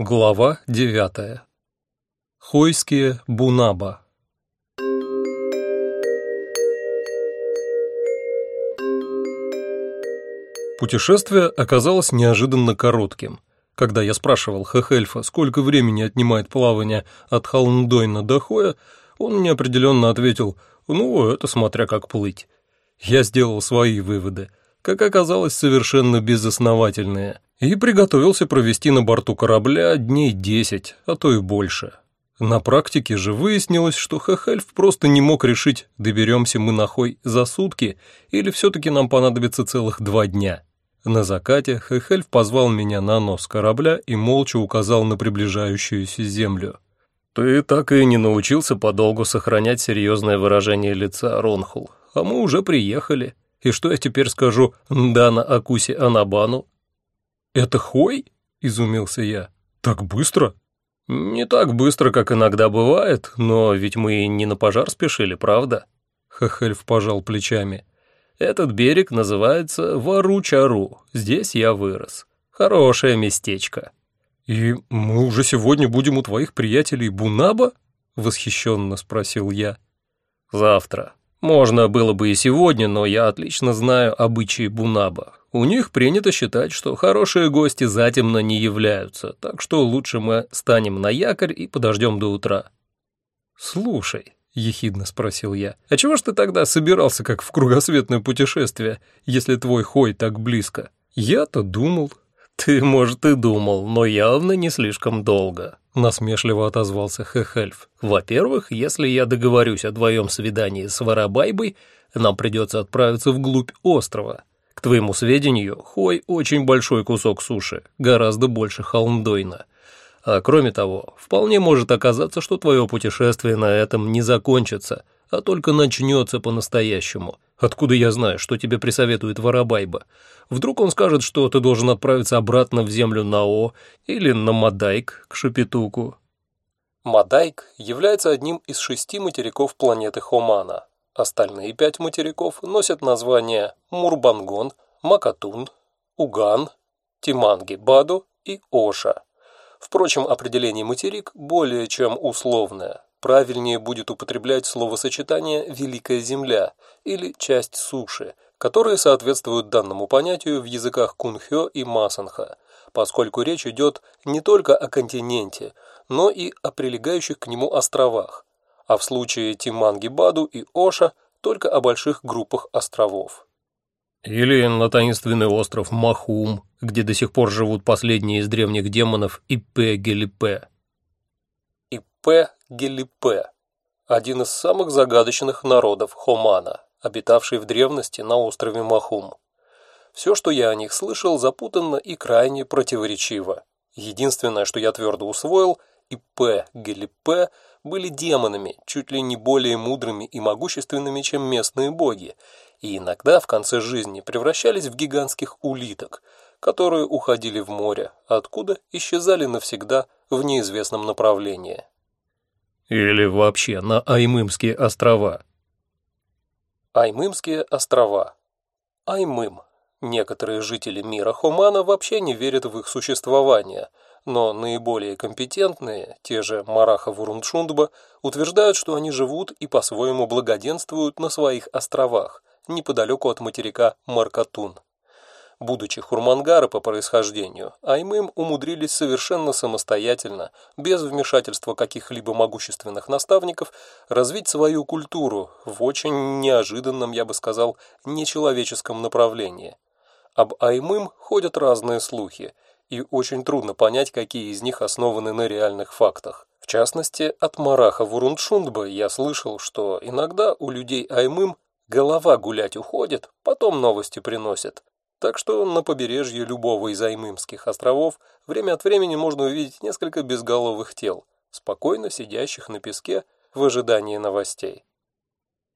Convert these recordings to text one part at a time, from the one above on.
Глава девятая. Хойские Бунаба. Путешествие оказалось неожиданно коротким. Когда я спрашивал Хехельфа, сколько времени отнимает плавание от Холмдойна до Хоя, он неопределенно ответил «Ну, это смотря как плыть». Я сделал свои выводы, как оказалось, совершенно безосновательные, и приготовился провести на борту корабля дней десять, а то и больше. На практике же выяснилось, что Хехельф просто не мог решить, доберемся мы на Хой за сутки или все-таки нам понадобится целых два дня. На закате Хехельф позвал меня на нос корабля и молча указал на приближающуюся землю. «Ты так и не научился подолгу сохранять серьезное выражение лица, Ронхул, а мы уже приехали. И что я теперь скажу Дана Акуси Анабану?» «Это Хой?» — изумился я. «Так быстро?» «Не так быстро, как иногда бывает, но ведь мы не на пожар спешили, правда?» Хахельф пожал плечами. «Этот берег называется Варучару. Здесь я вырос. Хорошее местечко». «И мы уже сегодня будем у твоих приятелей Бунаба?» — восхищенно спросил я. «Завтра. Можно было бы и сегодня, но я отлично знаю обычаи Бунаба. У них принято считать, что хорошие гости затемно не являются, так что лучше мы станем на якорь и подождем до утра». «Слушай», — ехидно спросил я, «а чего ж ты тогда собирался как в кругосветное путешествие, если твой хой так близко? Я-то думал...» «Ты, может, и думал, но явно не слишком долго», — насмешливо отозвался Хехельф. «Во-первых, если я договорюсь о твоем свидании с Воробайбой, нам придется отправиться вглубь острова, к твоему сведению, Хой очень большой кусок суши, гораздо больше Холмдойна. А кроме того, вполне может оказаться, что твое путешествие на этом не закончится, а только начнется по-настоящему. Откуда я знаю, что тебе присоветует Воробайба? Вдруг он скажет, что ты должен отправиться обратно в землю Нао или на Мадайк к Шапитуку. Мадайк является одним из шести материков планеты Хомана, Остальные пять материков носят названия Мурбангон, Макатун, Уган, Тиманги-Баду и Оша. Впрочем, определение материк более чем условное. Правильнее будет употреблять словосочетание «Великая Земля» или «часть суши», которые соответствуют данному понятию в языках кунхё и масанха, поскольку речь идет не только о континенте, но и о прилегающих к нему островах, а в случае Тиманги-Баду и Оша только о больших группах островов. Или на таинственный остров Махум, где до сих пор живут последние из древних демонов Ипе-Гелипе. Ипе-Гелипе – один из самых загадочных народов Хомана, обитавший в древности на острове Махум. Все, что я о них слышал, запутанно и крайне противоречиво. Единственное, что я твердо усвоил, Ипе-Гелипе – были демонами, чуть ли не более мудрыми и могущественными, чем местные боги, и иногда в конце жизни превращались в гигантских улиток, которые уходили в море, откуда исчезали навсегда в неизвестном направлении. Или вообще на Аймымские острова. Аймымские острова. Аймым. Некоторые жители мира Хумана вообще не верят в их существование – но наиболее компетентные, те же Мараха Вурундшундба, утверждают, что они живут и по-своему благоденствуют на своих островах, неподалеку от материка Маркатун. Будучи хурмангары по происхождению, Аймым умудрились совершенно самостоятельно, без вмешательства каких-либо могущественных наставников, развить свою культуру в очень неожиданном, я бы сказал, нечеловеческом направлении. Об Аймым ходят разные слухи – и очень трудно понять, какие из них основаны на реальных фактах. В частности, от Мараха Вурундшундба я слышал, что иногда у людей Аймым голова гулять уходит, потом новости приносят. Так что на побережье любого из Аймымских островов время от времени можно увидеть несколько безголовых тел, спокойно сидящих на песке в ожидании новостей.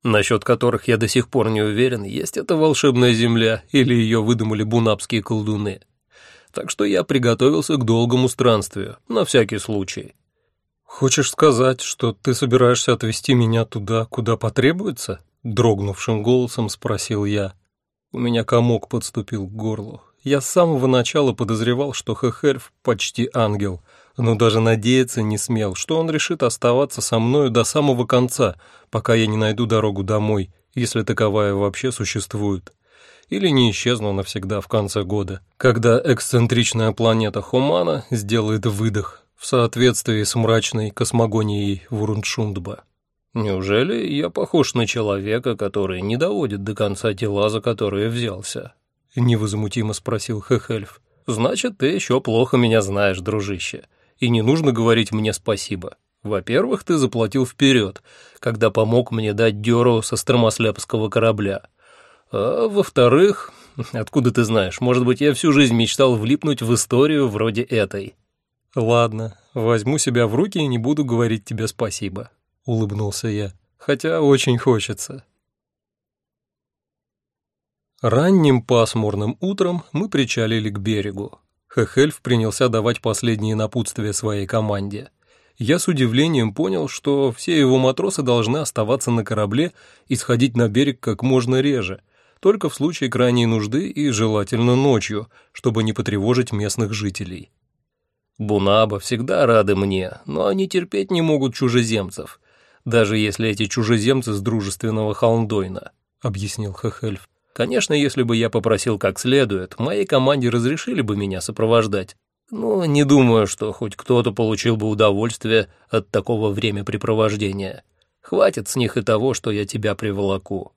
Насчет которых я до сих пор не уверен, есть это волшебная земля или ее выдумали бунапские колдуны так что я приготовился к долгому странствию, на всякий случай. «Хочешь сказать, что ты собираешься отвезти меня туда, куда потребуется?» Дрогнувшим голосом спросил я. У меня комок подступил к горлу. Я с самого начала подозревал, что Хехельф почти ангел, но даже надеяться не смел, что он решит оставаться со мною до самого конца, пока я не найду дорогу домой, если таковая вообще существует. Или не исчезну навсегда в конце года, когда эксцентричная планета Хумана сделает выдох в соответствии с мрачной космогонией Вуруншундба. «Неужели я похож на человека, который не доводит до конца дела, за которые взялся?» — невозмутимо спросил Хехельф. «Значит, ты еще плохо меня знаешь, дружище, и не нужно говорить мне спасибо. Во-первых, ты заплатил вперед, когда помог мне дать дёру со стромослепского корабля. А во-вторых, откуда ты знаешь, может быть, я всю жизнь мечтал влипнуть в историю вроде этой». «Ладно, возьму себя в руки и не буду говорить тебе спасибо», — улыбнулся я, хотя очень хочется. Ранним пасмурным утром мы причалили к берегу. Хехельф принялся давать последние напутствия своей команде. Я с удивлением понял, что все его матросы должны оставаться на корабле и сходить на берег как можно реже, только в случае крайней нужды и желательно ночью, чтобы не потревожить местных жителей. Бунаба всегда рады мне, но они терпеть не могут чужеземцев, даже если эти чужеземцы с дружественного Холмдойна», — объяснил Хехельф. «Конечно, если бы я попросил как следует, моей команде разрешили бы меня сопровождать. Но не думаю, что хоть кто-то получил бы удовольствие от такого времяпрепровождения. Хватит с них и того, что я тебя приволоку».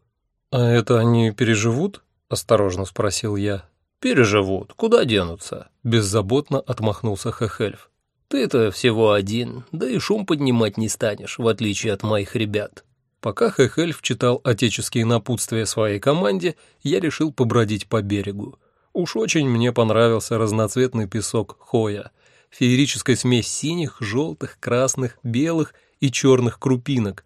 «А это они переживут?» — осторожно спросил я. «Переживут. Куда денутся?» — беззаботно отмахнулся Хехельф. Ты-то всего один, да и шум поднимать не станешь, в отличие от моих ребят. Пока Хехельф читал отеческие напутствия своей команде, я решил побродить по берегу. Уж очень мне понравился разноцветный песок Хоя, феерическая смесь синих, желтых, красных, белых и черных крупинок,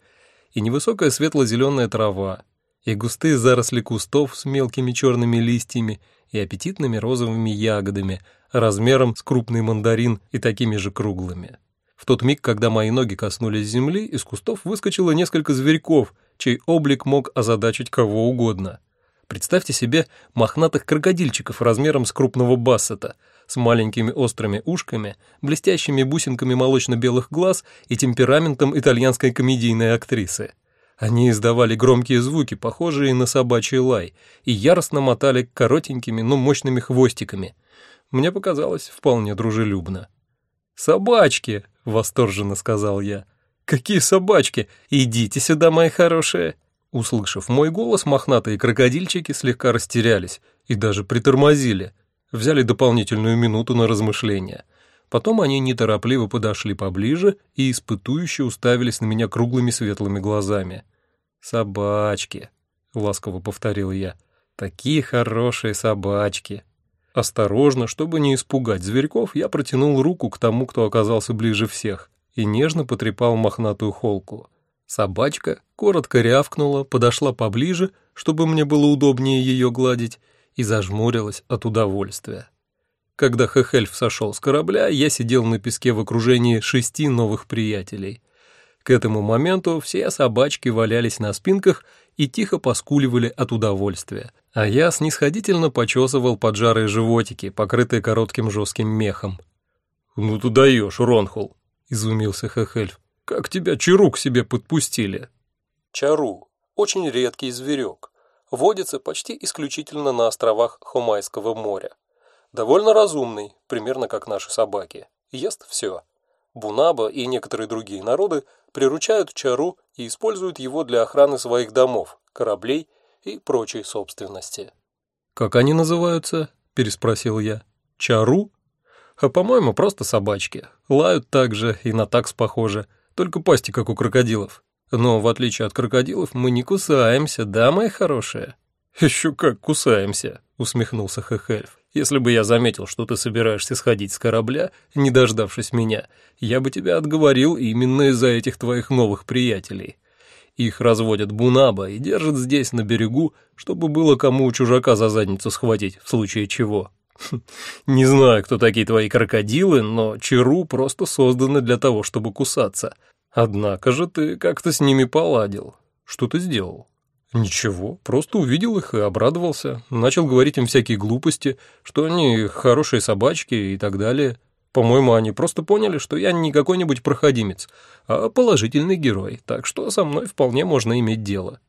и невысокая светло-зеленая трава, и густые заросли кустов с мелкими черными листьями и аппетитными розовыми ягодами – размером с крупный мандарин и такими же круглыми. В тот миг, когда мои ноги коснулись земли, из кустов выскочило несколько зверьков, чей облик мог озадачить кого угодно. Представьте себе мохнатых крокодильчиков размером с крупного бассета, с маленькими острыми ушками, блестящими бусинками молочно-белых глаз и темпераментом итальянской комедийной актрисы. Они издавали громкие звуки, похожие на собачий лай, и яростно мотали коротенькими, но мощными хвостиками – мне показалось вполне дружелюбно. «Собачки!» — восторженно сказал я. «Какие собачки? Идите сюда, мои хорошие!» Услышав мой голос, мохнатые крокодильчики слегка растерялись и даже притормозили, взяли дополнительную минуту на размышления. Потом они неторопливо подошли поближе и испытующе уставились на меня круглыми светлыми глазами. «Собачки», — ласково повторил я, — «такие хорошие собачки». Осторожно, чтобы не испугать зверьков, я протянул руку к тому, кто оказался ближе всех, и нежно потрепал мохнатую холку. Собачка коротко рявкнула, подошла поближе, чтобы мне было удобнее ее гладить, и зажмурилась от удовольствия. Когда Хехельф сошел с корабля, я сидел на песке в окружении шести новых приятелей. К этому моменту все собачки валялись на спинках и тихо поскуливали от удовольствия, а я снисходительно почесывал поджарые животики, покрытые коротким жестким мехом. «Ну ты даешь, Ронхул!» — изумился Хехельф. «Как тебя Чару к себе подпустили?» Чару — очень редкий зверек. Водится почти исключительно на островах Хомайского моря. Довольно разумный, примерно как наши собаки. Ест все. Бунаба и некоторые другие народы приручают чару и используют его для охраны своих домов, кораблей и прочей собственности. «Как они называются?» – переспросил я. «Чару?» «А, по-моему, просто собачки. Лают так же и на такс похоже, только пасти, как у крокодилов. Но, в отличие от крокодилов, мы не кусаемся, да, мои хорошие?» «Еще как кусаемся», — усмехнулся Хехельф. «Если бы я заметил, что ты собираешься сходить с корабля, не дождавшись меня, я бы тебя отговорил именно из-за этих твоих новых приятелей. Их разводят бунаба и держат здесь, на берегу, чтобы было кому чужака за задницу схватить, в случае чего. Не знаю, кто такие твои крокодилы, но Чару просто созданы для того, чтобы кусаться. Однако же ты как-то с ними поладил. Что ты сделал? Ничего, просто увидел их и обрадовался. Начал говорить им всякие глупости, что они хорошие собачки и так далее. По-моему, они просто поняли, что я не какой-нибудь проходимец, а положительный герой, так что со мной вполне можно иметь дело».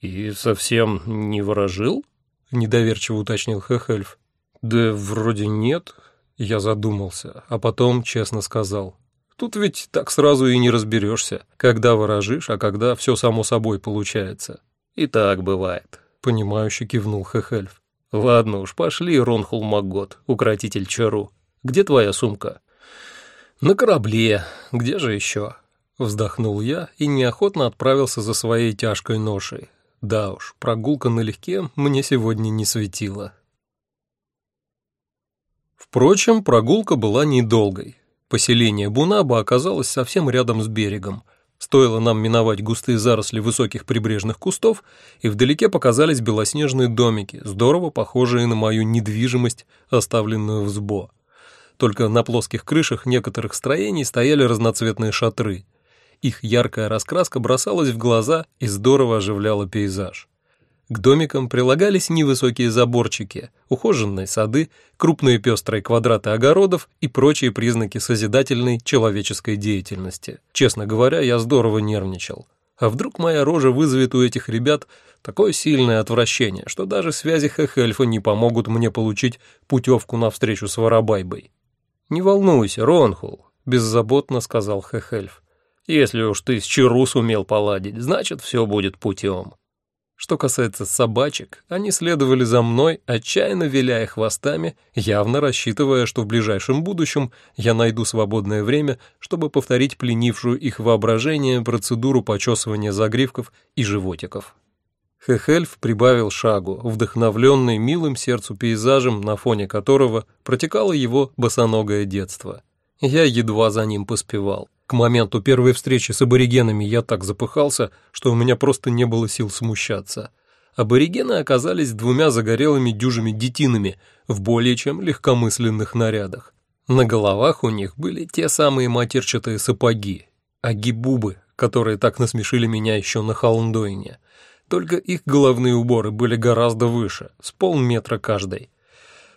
«И совсем не ворожил?» — недоверчиво уточнил Хехельф. «Да вроде нет», — я задумался, а потом честно сказал. «Тут ведь так сразу и не разберешься, когда ворожишь, а когда все само собой получается». «И так бывает», — понимающе кивнул Хехельф. «Ладно уж, пошли, Ронхул Маггот, укротитель чару. Где твоя сумка?» «На корабле. Где же еще?» Вздохнул я и неохотно отправился за своей тяжкой ношей. Да уж, прогулка налегке мне сегодня не светила. Впрочем, прогулка была недолгой. Поселение Бунаба оказалось совсем рядом с берегом. Стоило нам миновать густые заросли высоких прибрежных кустов, и вдалеке показались белоснежные домики, здорово похожие на мою недвижимость, оставленную в сбо. Только на плоских крышах некоторых строений стояли разноцветные шатры. Их яркая раскраска бросалась в глаза и здорово оживляла пейзаж. К домикам прилагались невысокие заборчики, ухоженные сады, крупные пестрые квадраты огородов и прочие признаки созидательной человеческой деятельности. Честно говоря, я здорово нервничал. А вдруг моя рожа вызовет у этих ребят такое сильное отвращение, что даже связи Хехельфа не помогут мне получить путевку на встречу с Воробайбой? «Не волнуйся, Ронхул», — беззаботно сказал Хехельф. Если уж ты с Чару сумел поладить, значит, все будет путем. Что касается собачек, они следовали за мной, отчаянно виляя хвостами, явно рассчитывая, что в ближайшем будущем я найду свободное время, чтобы повторить пленившую их воображение процедуру почесывания загривков и животиков. Хехельф прибавил шагу, вдохновленный милым сердцу пейзажем, на фоне которого протекало его босоногое детство. Я едва за ним поспевал. К моменту первой встречи с аборигенами я так запыхался, что у меня просто не было сил смущаться. Аборигены оказались двумя загорелыми дюжими детинами в более чем легкомысленных нарядах. На головах у них были те самые матерчатые сапоги, агибубы, которые так насмешили меня еще на Холндойне. Только их головные уборы были гораздо выше, с полметра каждой.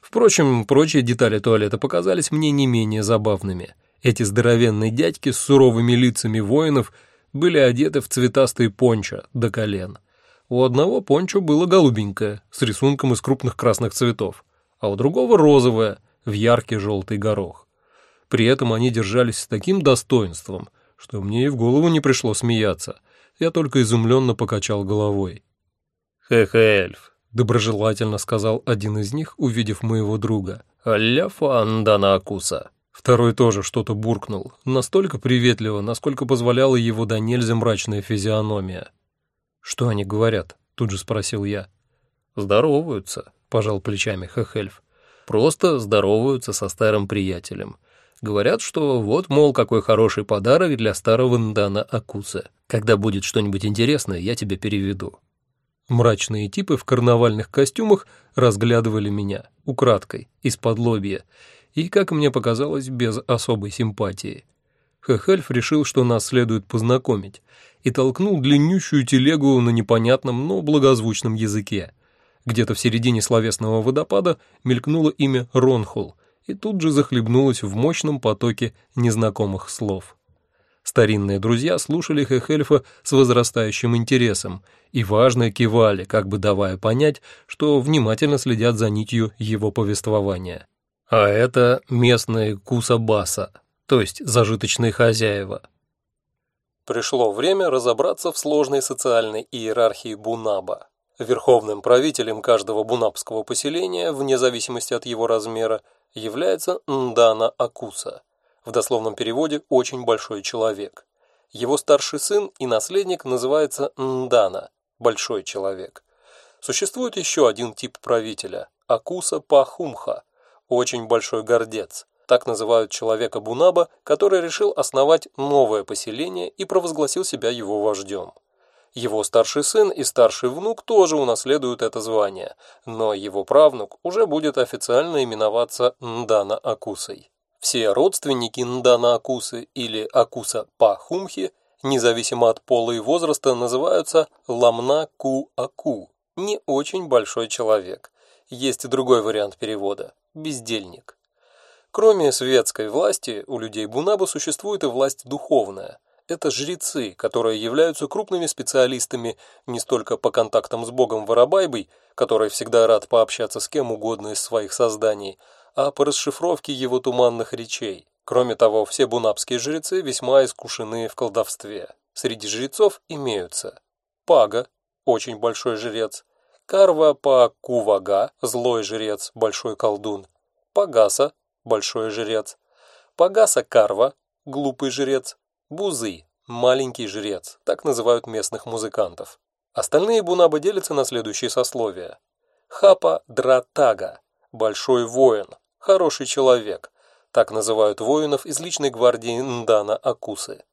Впрочем, прочие детали туалета показались мне не менее забавными – эти здоровенные дядьки с суровыми лицами воинов были одеты в цветастые пончо до колен. У одного пончо было голубенькое, с рисунком из крупных красных цветов, а у другого розовое, в яркий желтый горох. При этом они держались с таким достоинством, что мне и в голову не пришло смеяться. Я только изумленно покачал головой. «Хэх, эльф!» — доброжелательно сказал один из них, увидев моего друга. «Аля фандана акуса!» Второй тоже что-то буркнул, настолько приветливо, насколько позволяла его до нельзя мрачная физиономия. «Что они говорят?» — тут же спросил я. «Здороваются», — пожал плечами Хехельф. «Просто здороваются со старым приятелем. Говорят, что вот, мол, какой хороший подарок для старого Ndana Акуса. Когда будет что-нибудь интересное, я тебе переведу». Мрачные типы в карнавальных костюмах разглядывали меня, украдкой, из-под лобья, и, как мне показалось, без особой симпатии. Хехельф решил, что нас следует познакомить, и толкнул длиннющую телегу на непонятном, но благозвучном языке. Где-то в середине словесного водопада мелькнуло имя Ронхул, и тут же захлебнулось в мощном потоке незнакомых слов. Старинные друзья слушали Хехельфа с возрастающим интересом и важно кивали, как бы давая понять, что внимательно следят за нитью его повествования. А это местные кусабаса, то есть зажиточные хозяева. Пришло время разобраться в сложной социальной иерархии Бунаба. Верховным правителем каждого бунабского поселения, вне зависимости от его размера, является Ndana Акуса, в дословном переводе «очень большой человек». Его старший сын и наследник называется Ндана – большой человек. Существует еще один тип правителя – Акуса Пахумха, очень большой гордец. Так называют человека Бунаба, который решил основать новое поселение и провозгласил себя его вождем. Его старший сын и старший внук тоже унаследуют это звание, но его правнук уже будет официально именоваться Ндана Акусой. Все родственники Ндана Акусы или Акуса Пахумхи, независимо от пола и возраста, называются Ламна Ку Аку, не очень большой человек. Есть и другой вариант перевода бездельник. Кроме светской власти, у людей Бунаба существует и власть духовная. Это жрецы, которые являются крупными специалистами не столько по контактам с богом Воробайбой, который всегда рад пообщаться с кем угодно из своих созданий, а по расшифровке его туманных речей. Кроме того, все бунабские жрецы весьма искушены в колдовстве. Среди жрецов имеются Пага, очень большой жрец, Карва по Кувага, злой жрец, большой колдун, Пагаса, большой жрец, Пагаса Карва, глупый жрец, Бузы, маленький жрец, так называют местных музыкантов. Остальные бунабы делятся на следующие сословия. Хапа Дратага, большой воин, хороший человек, так называют воинов из личной гвардии Ndana Акусы.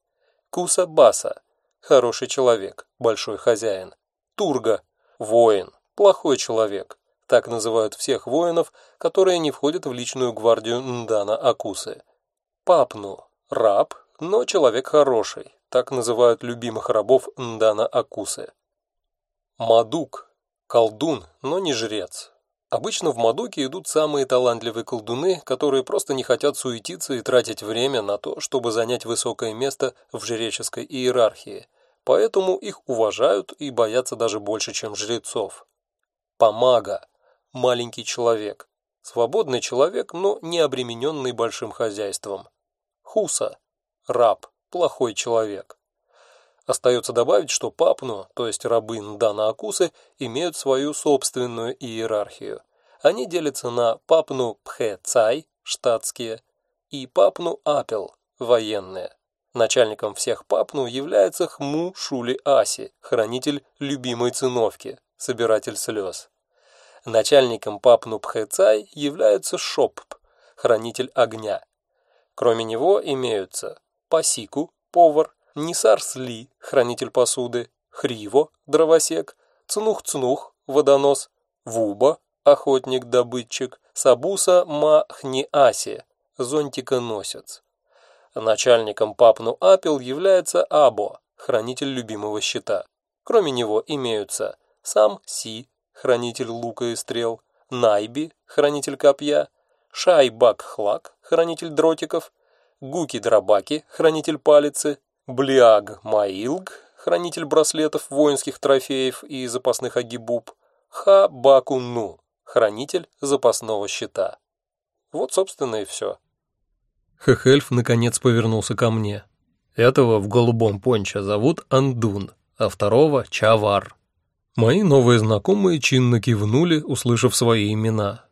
Куса Баса, хороший человек, большой хозяин. Турга, воин, плохой человек, так называют всех воинов, которые не входят в личную гвардию Ndana Акусы. Папну, раб, но человек хороший, так называют любимых рабов Ндана Акусы. Мадук, колдун, но не жрец. Обычно в Мадуке идут самые талантливые колдуны, которые просто не хотят суетиться и тратить время на то, чтобы занять высокое место в жреческой иерархии, поэтому их уважают и боятся даже больше, чем жрецов. Помага – маленький человек, свободный человек, но не обремененный большим хозяйством. Хуса раб, плохой человек. Остается добавить, что папну, то есть рабы Ндана Акусы, имеют свою собственную иерархию. Они делятся на папну Пхе Цай, штатские, и папну Апел, военные. Начальником всех папну является Хму Шули Аси, хранитель любимой циновки, собиратель слез. Начальником папну Пхе Цай является Шопп, хранитель огня. Кроме него имеются Пасику, повар, Нисарсли, хранитель посуды, Хриво, дровосек, Цнух-Цнух, водонос, Вуба, охотник-добытчик, Сабуса Махниаси, зонтиконосец. Начальником Папну Апел является Або, хранитель любимого щита. Кроме него имеются сам Си, хранитель лука и стрел, Найби, хранитель копья, Шайбак-Хлак, хранитель дротиков, Гуки-Драбаки, хранитель палицы, Блиаг-Маилг, хранитель браслетов, воинских трофеев и запасных агибуб, Ха-Баку-Ну, хранитель запасного щита. Вот, собственно, и все. Хехельф наконец повернулся ко мне. Этого в голубом понче зовут Андун, а второго — Чавар. Мои новые знакомые чинно кивнули, услышав свои имена.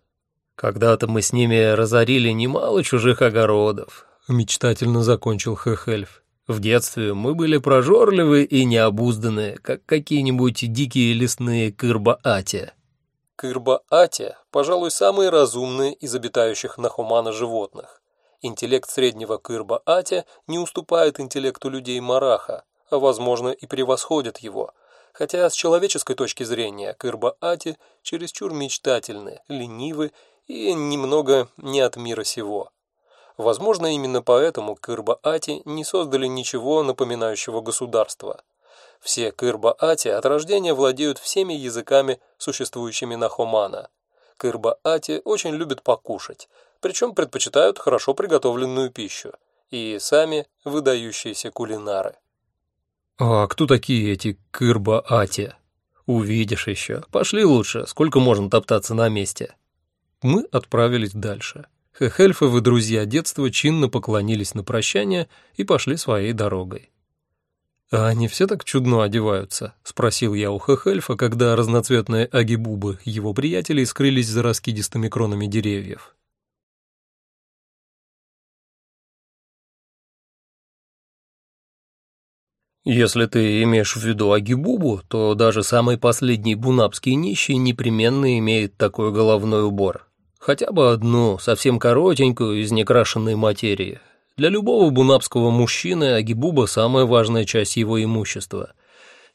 Когда-то мы с ними разорили немало чужих огородов, — мечтательно закончил Хехельф. «В детстве мы были прожорливы и необузданные, как какие-нибудь дикие лесные кырбаати». Кырбаати, пожалуй, самые разумные из обитающих на Хумана животных. Интеллект среднего Кырбаати не уступает интеллекту людей Мараха, а, возможно, и превосходит его, хотя с человеческой точки зрения Кырбаати чересчур мечтательны, ленивы и немного не от мира сего. Возможно, именно поэтому Кырба-Ати не создали ничего напоминающего государство. Все Кырба-Ати от рождения владеют всеми языками, существующими на Хомана. Кырба-Ати очень любят покушать, причем предпочитают хорошо приготовленную пищу, и сами выдающиеся кулинары. «А кто такие эти Кырба-Ати?» «Увидишь еще. Пошли лучше, сколько можно топтаться на месте». Мы отправились дальше. Хехельфовы друзья детства чинно поклонились на прощание и пошли своей дорогой. «А они все так чудно одеваются?» — спросил я у Хехельфа, когда разноцветные агибубы его приятелей скрылись за раскидистыми кронами деревьев. Если ты имеешь в виду Агибубу, то даже самый последний бунапский нищий непременно имеет такой головной убор. Хотя бы одну, совсем коротенькую, из некрашенной материи. Для любого бунапского мужчины агибуба – самая важная часть его имущества.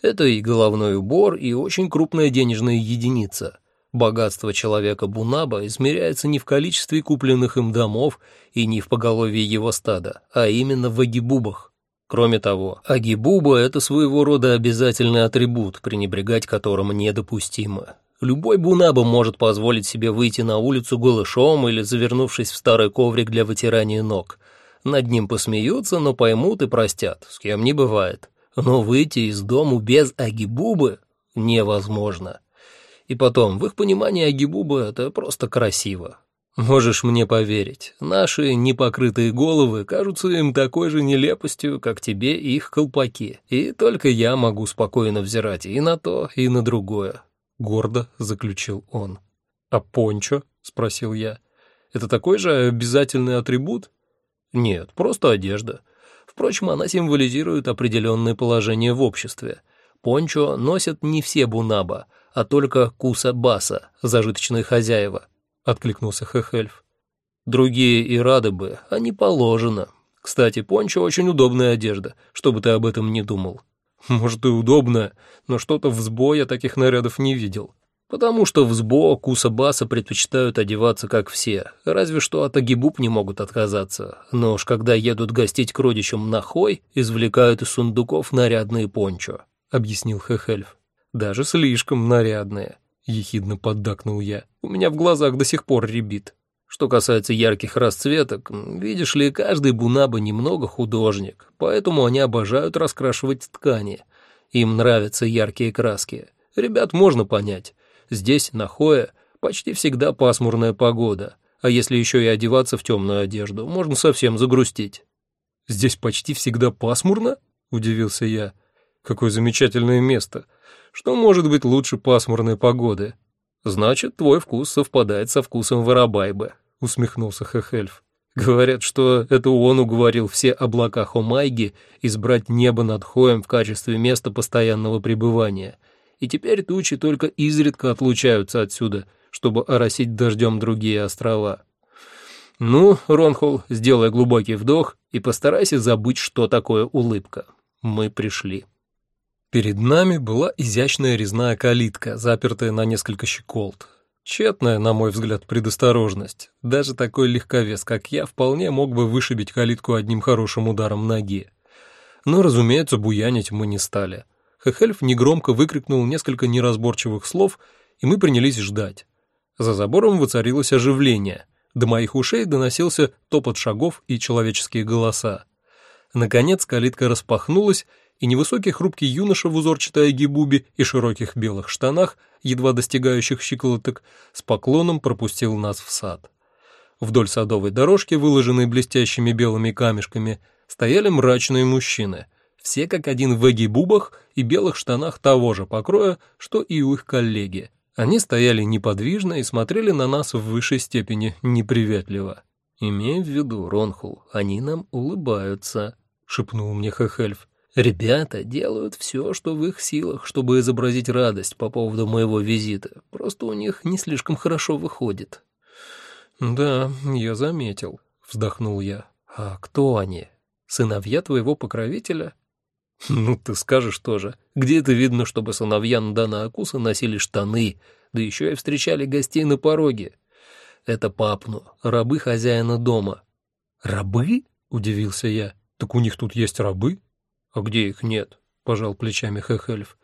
Это и головной убор, и очень крупная денежная единица. Богатство человека Бунаба измеряется не в количестве купленных им домов и не в поголовье его стада, а именно в агибубах. Кроме того, агибуба – это своего рода обязательный атрибут, пренебрегать которым недопустимо. Любой бунаба может позволить себе выйти на улицу голышом или завернувшись в старый коврик для вытирания ног. Над ним посмеются, но поймут и простят, с кем не бывает. Но выйти из дому без агибубы невозможно. И потом, в их понимании агибуба — это просто красиво. Можешь мне поверить, наши непокрытые головы кажутся им такой же нелепостью, как тебе их колпаки, и только я могу спокойно взирать и на то, и на другое. — гордо заключил он. «А пончо?» — спросил я. «Это такой же обязательный атрибут?» «Нет, просто одежда. Впрочем, она символизирует определенное положение в обществе. Пончо носят не все бунаба, а только куса-баса, зажиточные хозяева», — откликнулся Хехельф. «Другие и рады бы, а не положено. Кстати, пончо очень удобная одежда, чтобы ты об этом не думал. Может, и удобно, но что-то в СБО я таких нарядов не видел. Потому что в СБО Куса-Баса предпочитают одеваться как все, разве что от агибуб не могут отказаться. Но уж когда едут гостить к родичам на Хой, извлекают из сундуков нарядные пончо, — объяснил Хехельф. Даже слишком нарядные, — ехидно поддакнул я. У меня в глазах до сих пор рябит. Что касается ярких расцветок, видишь ли, каждый бунаба немного художник, поэтому они обожают раскрашивать ткани. Им нравятся яркие краски. Ребят можно понять. Здесь, на Хое, почти всегда пасмурная погода, а если еще и одеваться в темную одежду, можно совсем загрустить. «Здесь почти всегда пасмурно?» — удивился я. «Какое замечательное место! Что может быть лучше пасмурной погоды?» «Значит, твой вкус совпадает со вкусом Воробайбы», — усмехнулся Хехельф. «Говорят, что это он уговорил все облака Хомайги избрать небо над Хоем в качестве места постоянного пребывания, и теперь тучи только изредка отлучаются отсюда, чтобы оросить дождем другие острова. Ну, Ронхол, сделай глубокий вдох и постарайся забыть, что такое улыбка. Мы пришли». Перед нами была изящная резная калитка, запертая на несколько щеколд. Тщетная, на мой взгляд, предосторожность. Даже такой легковес, как я, вполне мог бы вышибить калитку одним хорошим ударом ноги. Но, разумеется, буянить мы не стали. Хехельф негромко выкрикнул несколько неразборчивых слов, и мы принялись ждать. За забором воцарилось оживление. До моих ушей доносился топот шагов и человеческие голоса. Наконец калитка распахнулась, и невысокий хрупкий юноша в узорчатой гибубе и широких белых штанах, едва достигающих щиколоток, с поклоном пропустил нас в сад. Вдоль садовой дорожки, выложенной блестящими белыми камешками, стояли мрачные мужчины, все как один в эгибубах и белых штанах того же покроя, что и у их коллеги. Они стояли неподвижно и смотрели на нас в высшей степени неприветливо. «Имей в виду, Ронхул, они нам улыбаются», — шепнул мне Хехельф. Ребята делают все, что в их силах, чтобы изобразить радость по поводу моего визита. Просто у них не слишком хорошо выходит. Да, я заметил, вздохнул я. А кто они? Сыновья твоего покровителя? Ну, ты скажешь тоже. Где это видно, чтобы сыновья Ndana Акуса носили штаны, да еще и встречали гостей на пороге? Это папну, рабы хозяина дома. Рабы? Удивился я. Так у них тут есть рабы? «А где их нет?» — пожал плечами Хехельф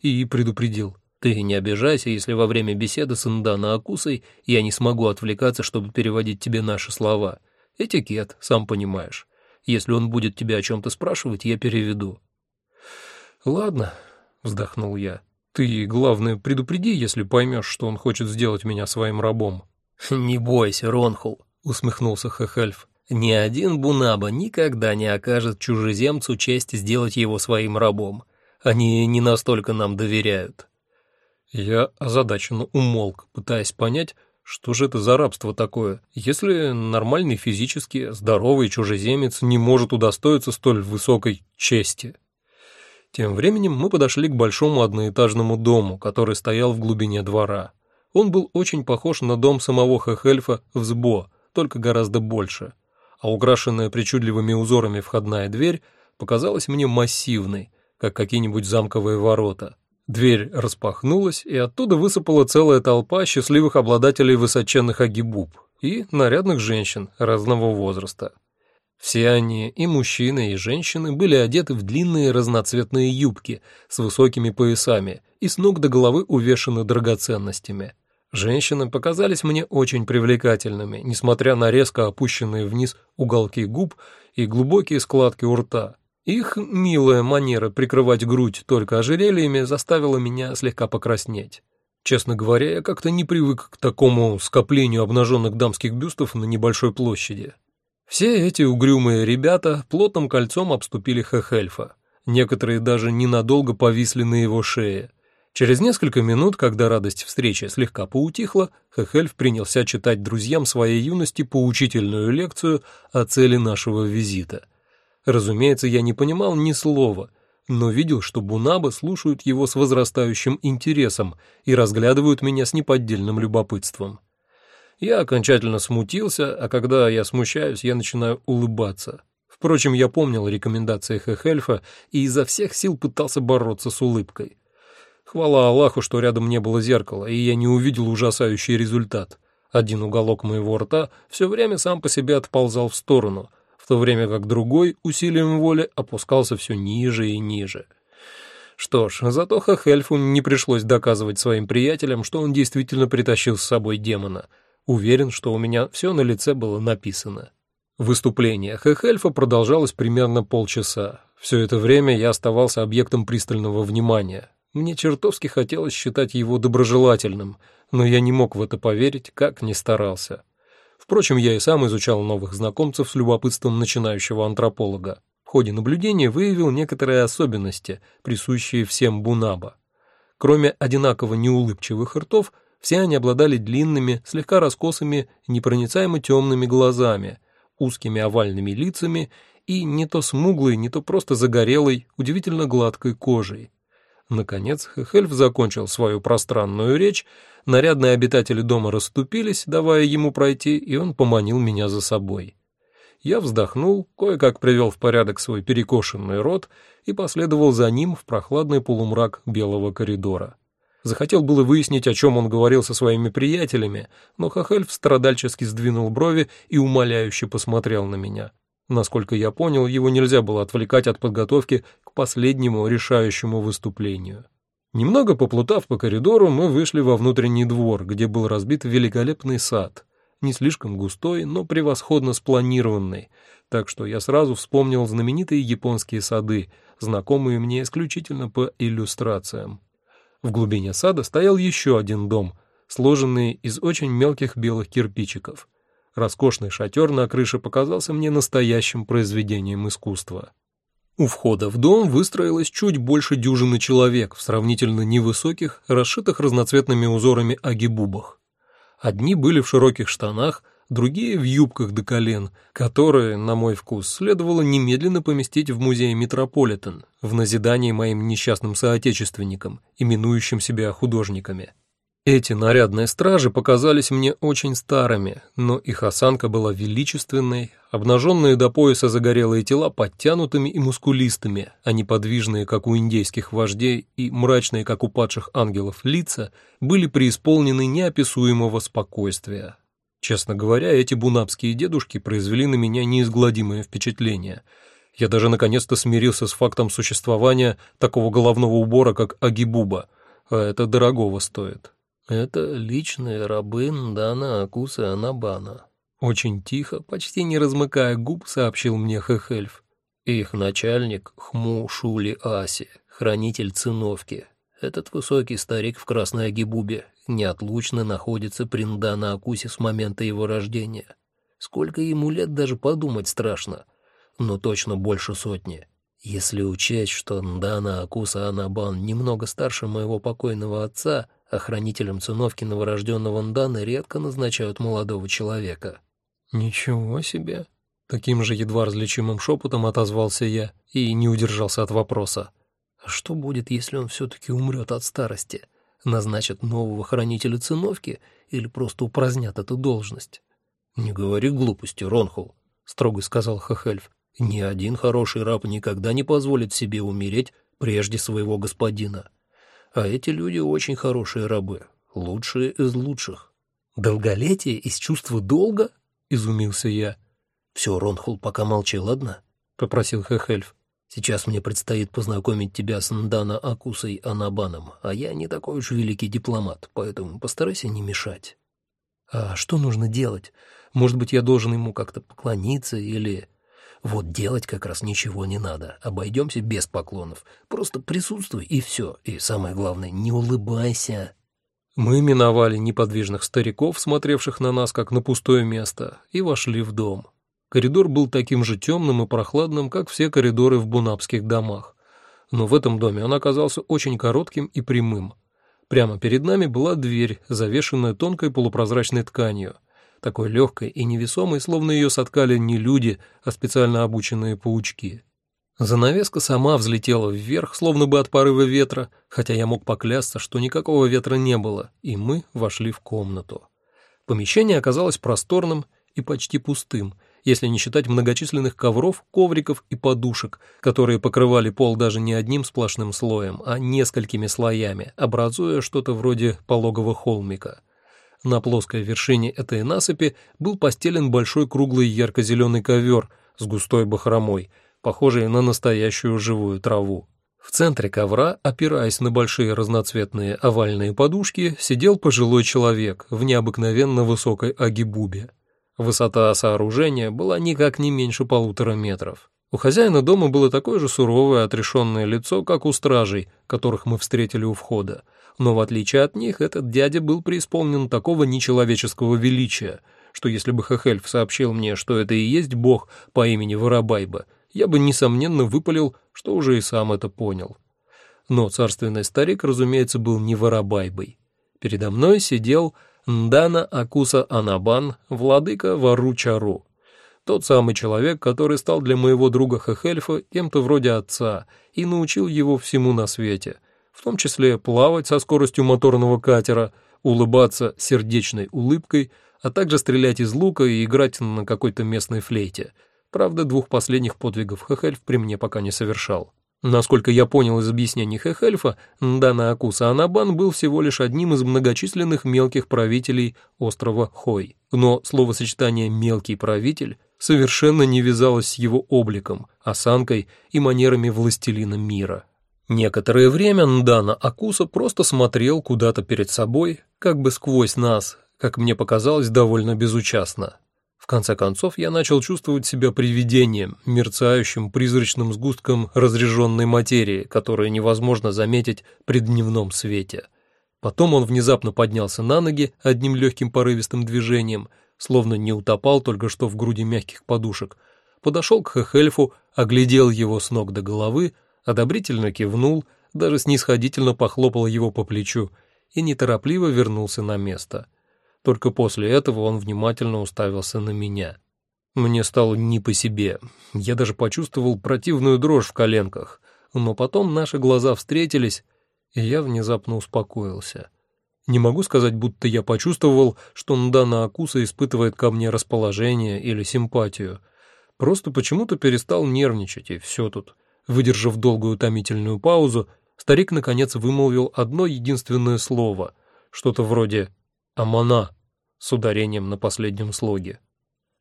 и предупредил. «Ты не обижайся, если во время беседы с Индана Акусой я не смогу отвлекаться, чтобы переводить тебе наши слова. Этикет, сам понимаешь. Если он будет тебя о чем-то спрашивать, я переведу». «Ладно», — вздохнул я. «Ты, главное, предупреди, если поймешь, что он хочет сделать меня своим рабом». «Не бойся, Ронхул», — усмехнулся Хехельф. Ни один Бунаба никогда не окажет чужеземцу честь сделать его своим рабом. Они не настолько нам доверяют. Я озадаченно умолк, пытаясь понять, что же это за рабство такое, если нормальный физически здоровый чужеземец не может удостоиться столь высокой чести. Тем временем мы подошли к большому одноэтажному дому, который стоял в глубине двора. Он был очень похож на дом самого Хехельфа в Сбо, только гораздо больше — а украшенная причудливыми узорами входная дверь показалась мне массивной, как какие-нибудь замковые ворота. Дверь распахнулась, и оттуда высыпала целая толпа счастливых обладателей высоченных агибуб и нарядных женщин разного возраста. Все они, и мужчины, и женщины, были одеты в длинные разноцветные юбки с высокими поясами и с ног до головы увешаны драгоценностями. Женщины показались мне очень привлекательными, несмотря на резко опущенные вниз уголки губ и глубокие складки у рта. Их милая манера прикрывать грудь только ожерельями заставила меня слегка покраснеть. Честно говоря, я как-то не привык к такому скоплению обнаженных дамских бюстов на небольшой площади. Все эти угрюмые ребята плотным кольцом обступили Хехельфа. Некоторые даже ненадолго повисли на его шее. Через несколько минут, когда радость встречи слегка поутихла, Хехельф принялся читать друзьям своей юности поучительную лекцию о цели нашего визита. Разумеется, я не понимал ни слова, но видел, что Бунаба слушают его с возрастающим интересом и разглядывают меня с неподдельным любопытством. Я окончательно смутился, а когда я смущаюсь, я начинаю улыбаться. Впрочем, я помнил рекомендации Хехельфа и изо всех сил пытался бороться с улыбкой. Хвала Аллаху, что рядом не было зеркала, и я не увидел ужасающий результат. Один уголок моего рта все время сам по себе отползал в сторону, в то время как другой усилием воли опускался все ниже и ниже. Что ж, зато Хехельфу не пришлось доказывать своим приятелям, что он действительно притащил с собой демона — Уверен, что у меня все на лице было написано. Выступление Хехельфа продолжалось примерно полчаса. Все это время я оставался объектом пристального внимания. Мне чертовски хотелось считать его доброжелательным, но я не мог в это поверить, как ни старался. Впрочем, я и сам изучал новых знакомцев с любопытством начинающего антрополога. В ходе наблюдения выявил некоторые особенности, присущие всем бунаба. Кроме одинаково неулыбчивых ртов, все они обладали длинными, слегка раскосыми, непроницаемо темными глазами, узкими овальными лицами и не то смуглой, не то просто загорелой, удивительно гладкой кожей. Наконец Хехельф закончил свою пространную речь, нарядные обитатели дома расступились, давая ему пройти, и он поманил меня за собой. Я вздохнул, кое-как привел в порядок свой перекошенный рот и последовал за ним в прохладный полумрак белого коридора. Захотел было выяснить, о чем он говорил со своими приятелями, но Хахельф страдальчески сдвинул брови и умоляюще посмотрел на меня. Насколько я понял, его нельзя было отвлекать от подготовки к последнему решающему выступлению. Немного поплутав по коридору, мы вышли во внутренний двор, где был разбит великолепный сад. Не слишком густой, но превосходно спланированный, так что я сразу вспомнил знаменитые японские сады, знакомые мне исключительно по иллюстрациям. В глубине сада стоял еще один дом, сложенный из очень мелких белых кирпичиков. Роскошный шатер на крыше показался мне настоящим произведением искусства. У входа в дом выстроилось чуть больше дюжины человек в сравнительно невысоких, расшитых разноцветными узорами агибубах. Одни были в широких штанах, другие в юбках до колен, которые, на мой вкус, следовало немедленно поместить в музей Метрополитен, в назидание моим несчастным соотечественникам, именующим себя художниками. Эти нарядные стражи показались мне очень старыми, но их осанка была величественной, обнаженные до пояса загорелые тела подтянутыми и мускулистыми, а неподвижные, как у индейских вождей, и мрачные, как у падших ангелов, лица были преисполнены неописуемого спокойствия. Честно говоря, эти бунапские дедушки произвели на меня неизгладимое впечатление. Я даже наконец-то смирился с фактом существования такого головного убора, как агибуба, а это дорогого стоит. Это личные рабы Дана Акуса Анабана. Очень тихо, почти не размыкая губ, сообщил мне Хехельф. Их начальник Хму Шули Аси, хранитель циновки. Этот высокий старик в красной агибубе неотлучно находится при Ндана Акусе с момента его рождения. Сколько ему лет даже подумать страшно, но точно больше сотни. Если учесть, что Ндана Акуса Анабан немного старше моего покойного отца, охранителем циновки новорожденного Ндана редко назначают молодого человека. «Ничего себе!» Таким же едва различимым шепотом отозвался я и не удержался от вопроса. «А что будет, если он все-таки умрет от старости?» Назначат нового хранителя циновки или просто упразднят эту должность? — Не говори глупости, Ронхул, — строго сказал Хахельф. — Ни один хороший раб никогда не позволит себе умереть прежде своего господина. А эти люди очень хорошие рабы, лучшие из лучших. — Долголетие из чувства долга? — изумился я. «Все, Ронхул, пока молчи, ладно?» — попросил Хехельф. «Сейчас мне предстоит познакомить тебя с Ндана Акусой Анабаном, а я не такой уж великий дипломат, поэтому постарайся не мешать». «А что нужно делать? Может быть, я должен ему как-то поклониться или...» «Вот делать как раз ничего не надо. Обойдемся без поклонов. Просто присутствуй, и все. И самое главное, не улыбайся». Мы миновали неподвижных стариков, смотревших на нас как на пустое место, и вошли в дом. Коридор был таким же темным и прохладным, как все коридоры в бунапских домах. Но в этом доме он оказался очень коротким и прямым. Прямо перед нами была дверь, завешенная тонкой полупрозрачной тканью, такой легкой и невесомой, словно ее соткали не люди, а специально обученные паучки. Занавеска сама взлетела вверх, словно бы от порыва ветра, хотя я мог поклясться, что никакого ветра не было, и мы вошли в комнату. Помещение оказалось просторным и почти пустым, если не считать многочисленных ковров, ковриков и подушек, которые покрывали пол даже не одним сплошным слоем, а несколькими слоями, образуя что-то вроде пологого холмика. На плоской вершине этой насыпи был постелен большой круглый ярко-зеленый ковер с густой бахромой, похожий на настоящую живую траву. В центре ковра, опираясь на большие разноцветные овальные подушки, сидел пожилой человек в необыкновенно высокой агибубе. Высота сооружения была никак не меньше полутора метров. У хозяина дома было такое же суровое, отрешенное лицо, как у стражей, которых мы встретили у входа. Но в отличие от них, этот дядя был преисполнен такого нечеловеческого величия, что если бы Хехельф сообщил мне, что это и есть бог по имени Воробайба, я бы, несомненно, выпалил, что уже и сам это понял. Но царственный старик, разумеется, был не Воробайбой. Передо мной сидел Ндана Акуса Анабан, владыка Вару-Чару. Тот самый человек, который стал для моего друга Хехельфа кем-то вроде отца и научил его всему на свете, в том числе плавать со скоростью моторного катера, улыбаться сердечной улыбкой, а также стрелять из лука и играть на какой-то местной флейте. Правда, двух последних подвигов Хехельф при мне пока не совершал. Насколько я понял из объяснений Хехельфа, Дана Акуса Анабан был всего лишь одним из многочисленных мелких правителей острова Хой. Но словосочетание «мелкий правитель» совершенно не вязалось с его обликом, осанкой и манерами властелина мира. Некоторое время Ндана Акуса просто смотрел куда-то перед собой, как бы сквозь нас, как мне показалось, довольно безучастно. В конце концов, я начал чувствовать себя привидением, мерцающим призрачным сгустком разреженной материи, которую невозможно заметить при дневном свете. Потом он внезапно поднялся на ноги одним легким порывистым движением, словно не утопал только что в груди мягких подушек, подошел к Хехельфу, оглядел его с ног до головы, одобрительно кивнул, даже снисходительно похлопал его по плечу и неторопливо вернулся на место — только после этого он внимательно уставился на меня. Мне стало не по себе. Я даже почувствовал противную дрожь в коленках. Но потом наши глаза встретились, и я внезапно успокоился. Не могу сказать, будто я почувствовал, что Ндана Акуса испытывает ко мне расположение или симпатию. Просто почему-то перестал нервничать, и все тут. Выдержав долгую утомительную паузу, старик наконец вымолвил одно единственное слово, что-то вроде «Амана» с ударением на последнем слоге.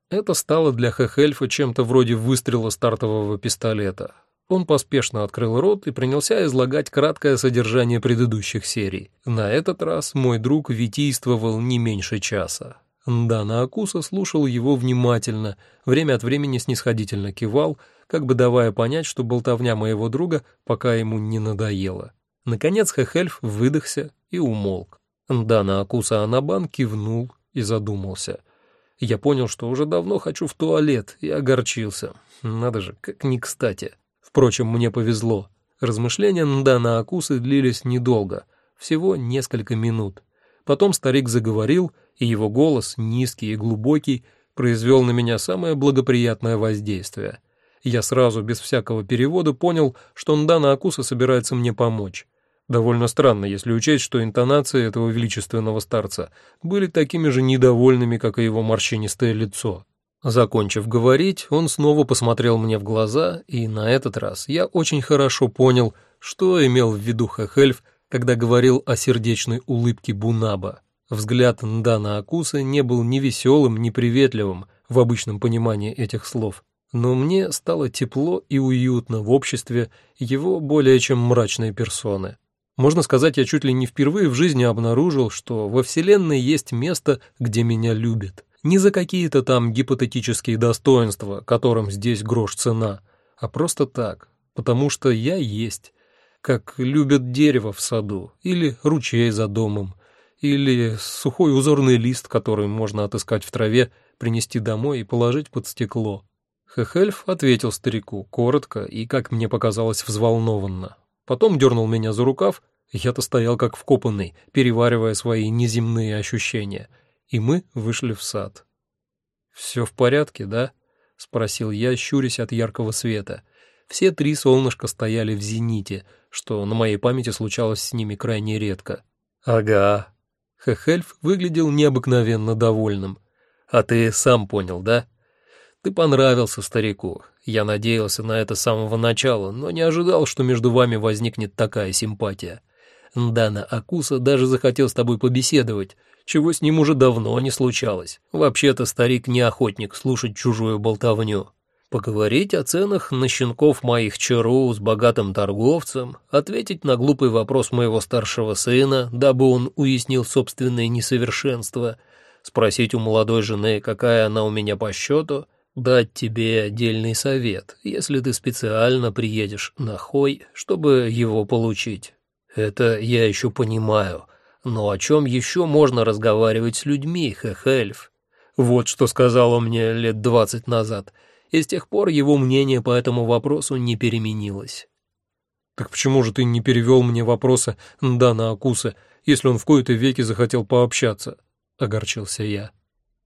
Это стало для Хехельфа чем-то вроде выстрела стартового пистолета. Он поспешно открыл рот и принялся излагать краткое содержание предыдущих серий. На этот раз мой друг витийствовал не меньше часа. Дана Акуса слушал его внимательно, время от времени снисходительно кивал, как бы давая понять, что болтовня моего друга пока ему не надоела. Наконец Хехельф выдохся и умолк. Дана Акуса Анабан кивнул и задумался. Я понял, что уже давно хочу в туалет, и огорчился. Надо же, как не кстати. Впрочем, мне повезло. Размышления Ндана Акусы длились недолго, всего несколько минут. Потом старик заговорил, и его голос, низкий и глубокий, произвел на меня самое благоприятное воздействие. Я сразу, без всякого перевода, понял, что Ндана Акуса собирается мне помочь. Довольно странно, если учесть, что интонации этого величественного старца были такими же недовольными, как и его морщинистое лицо. Закончив говорить, он снова посмотрел мне в глаза, и на этот раз я очень хорошо понял, что имел в виду Хехельф, когда говорил о сердечной улыбке Бунаба. Взгляд Ндана Акусы не был ни веселым, ни приветливым, в обычном понимании этих слов, но мне стало тепло и уютно в обществе его более чем мрачной персоны. Можно сказать, я чуть ли не впервые в жизни обнаружил, что во Вселенной есть место, где меня любят. Не за какие-то там гипотетические достоинства, которым здесь грош цена, а просто так, потому что я есть, как любят дерево в саду, или ручей за домом, или сухой узорный лист, который можно отыскать в траве, принести домой и положить под стекло. Хехельф ответил старику коротко и, как мне показалось, взволнованно. Потом дернул меня за рукав, я-то стоял как вкопанный, переваривая свои неземные ощущения, и мы вышли в сад. «Все в порядке, да?» — спросил я, щурясь от яркого света. Все три солнышка стояли в зените, что на моей памяти случалось с ними крайне редко. «Ага». Хехельф выглядел необыкновенно довольным. «А ты сам понял, да?» Ты понравился старику. Я надеялся на это с самого начала, но не ожидал, что между вами возникнет такая симпатия. Дана Акуса даже захотел с тобой побеседовать, чего с ним уже давно не случалось. Вообще-то старик не охотник слушать чужую болтовню. Поговорить о ценах на щенков моих чару с богатым торговцем, ответить на глупый вопрос моего старшего сына, дабы он уяснил собственное несовершенство, спросить у молодой жены, какая она у меня по счету — дать тебе отдельный совет, если ты специально приедешь на Хой, чтобы его получить. Это я еще понимаю, но о чем еще можно разговаривать с людьми, Хехельф? Вот что сказал он мне лет двадцать назад, и с тех пор его мнение по этому вопросу не переменилось. «Так почему же ты не перевел мне вопросы Дана Акуса, если он в кои-то веки захотел пообщаться?» — огорчился я.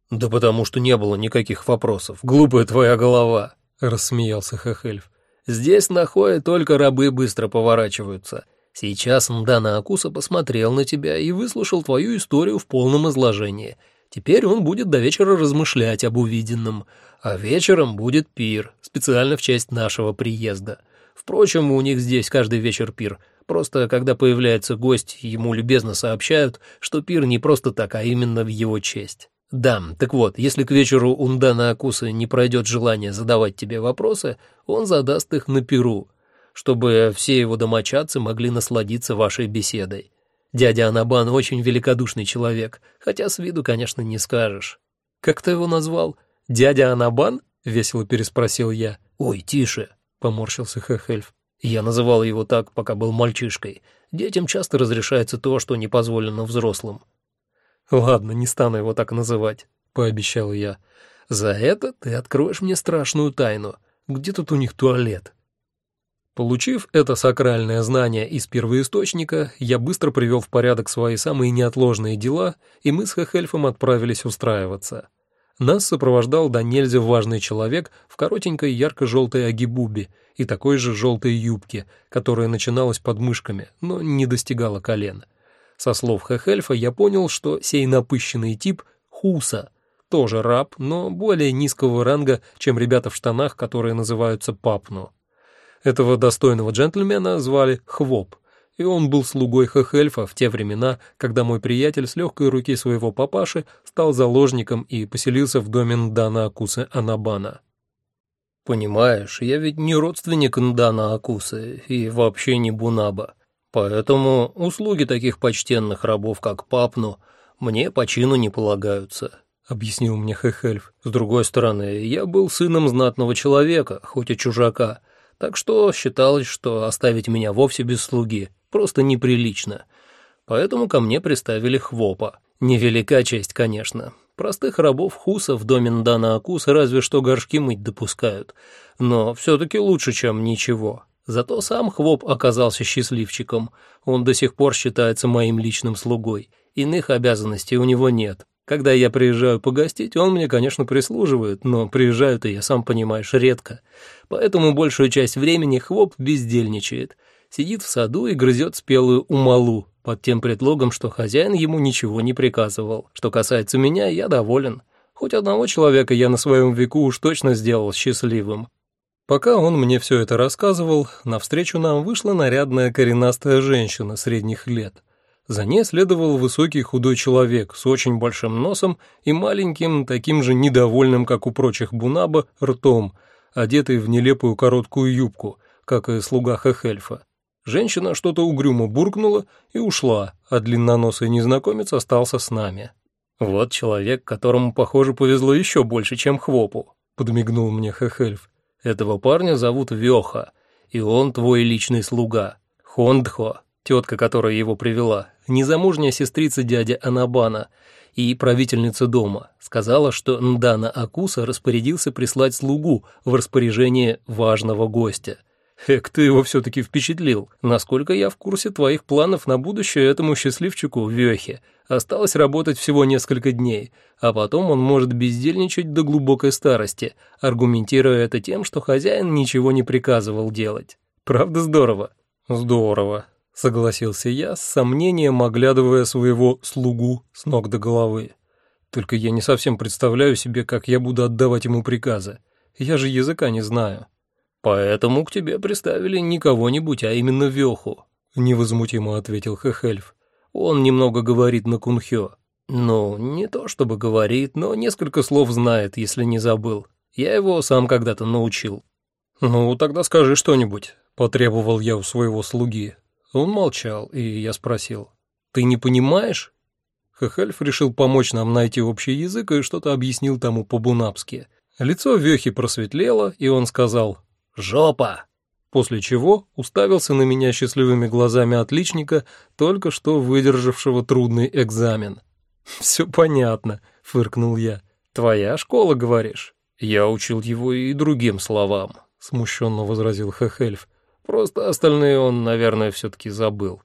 «Да потому что не было никаких вопросов. Глупая твоя голова», — рассмеялся Хехельф. «Здесь на Хое только рабы быстро поворачиваются. Сейчас Мдана Акуса посмотрел на тебя и выслушал твою историю в полном изложении. Теперь он будет до вечера размышлять об увиденном, а вечером будет пир, специально в честь нашего приезда. Впрочем, у них здесь каждый вечер пир. Просто когда появляется гость, ему любезно сообщают, что пир не просто так, а именно в его честь». Да, так вот, если к вечеру у Ндана Акусы не пройдет желание задавать тебе вопросы, он задаст их на перу, чтобы все его домочадцы могли насладиться вашей беседой. Дядя Анабан очень великодушный человек, хотя с виду, конечно, не скажешь. Как ты его назвал? Дядя Анабан? весело переспросил я. Ой, тише, поморщился Хехельф. Я называл его так, пока был мальчишкой. Детям часто разрешается то, что не позволено взрослым. «Ладно, не стану его так называть», — пообещал я. «За это ты откроешь мне страшную тайну. Где тут у них туалет?» Получив это сакральное знание из первоисточника, я быстро привел в порядок свои самые неотложные дела, и мы с Хехельфом отправились устраиваться. Нас сопровождал до нельзя важный человек в коротенькой ярко-желтой агибубе и такой же желтой юбке, которая начиналась под мышками, но не достигала колена. Со слов Хехельфа я понял, что сей напыщенный тип — Хуса, тоже раб, но более низкого ранга, чем ребята в штанах, которые называются Папну. Этого достойного джентльмена звали Хвоп, и он был слугой Хехельфа в те времена, когда мой приятель с легкой руки своего папаши стал заложником и поселился в доме Ндана Акусы Анабана. «Понимаешь, я ведь не родственник Ндана Акусы и вообще не Бунаба», Поэтому услуги таких почтенных рабов, как Папну, мне по чину не полагаются», — объяснил мне Хехельф. «С другой стороны, я был сыном знатного человека, хоть и чужака, так что считалось, что оставить меня вовсе без слуги просто неприлично. Поэтому ко мне приставили Хвопа. Невелика честь, конечно. Простых рабов Хуса в доме Ndana Акуса разве что горшки мыть допускают, но все-таки лучше, чем ничего». Зато сам Хвоп оказался счастливчиком. Он до сих пор считается моим личным слугой. Иных обязанностей у него нет. Когда я приезжаю погостить, он мне, конечно, прислуживает, но приезжаю-то я, сам понимаешь, редко. Поэтому большую часть времени Хвоп бездельничает. Сидит в саду и грызет спелую умалу, под тем предлогом, что хозяин ему ничего не приказывал. Что касается меня, я доволен. Хоть одного человека я на своем веку уж точно сделал счастливым. Пока он мне все это рассказывал, навстречу нам вышла нарядная коренастая женщина средних лет. За ней следовал высокий худой человек с очень большим носом и маленьким, таким же недовольным, как у прочих бунаба, ртом, одетый в нелепую короткую юбку, как и слуга Хехельфа. Женщина что-то угрюмо буркнула и ушла, а длинноносый незнакомец остался с нами. «Вот человек, которому, похоже, повезло еще больше, чем Хвопу», — подмигнул мне Хехельф. «Этого парня зовут Веха, и он твой личный слуга. Хондхо, тетка, которая его привела, незамужняя сестрица дяди Анабана и правительница дома, сказала, что Ndana Акуса распорядился прислать слугу в распоряжение важного гостя. Эк, ты его все-таки впечатлил. Насколько я в курсе твоих планов на будущее этому счастливчику в Вехе. Осталось работать всего несколько дней, а потом он может бездельничать до глубокой старости, аргументируя это тем, что хозяин ничего не приказывал делать. Правда здорово? Здорово, согласился я, с сомнением оглядывая своего слугу с ног до головы. Только я не совсем представляю себе, как я буду отдавать ему приказы. Я же языка не знаю. «Поэтому к тебе приставили не кого-нибудь, а именно Веху», — невозмутимо ответил Хехельф. «Он немного говорит на кунхё. Ну, не то чтобы говорит, но несколько слов знает, если не забыл. Я его сам когда-то научил». «Ну, тогда скажи что-нибудь», — потребовал я у своего слуги. Он молчал, и я спросил. «Ты не понимаешь?» Хехельф решил помочь нам найти общий язык и что-то объяснил тому по-бунапски. Лицо Вехи просветлело, и он сказал «Жопа!» После чего уставился на меня счастливыми глазами отличника, только что выдержавшего трудный экзамен. «Все понятно», — фыркнул я. «Твоя школа, говоришь?» «Я учил его и другим словам», — смущенно возразил Хехельф. «Просто остальные он, наверное, все-таки забыл».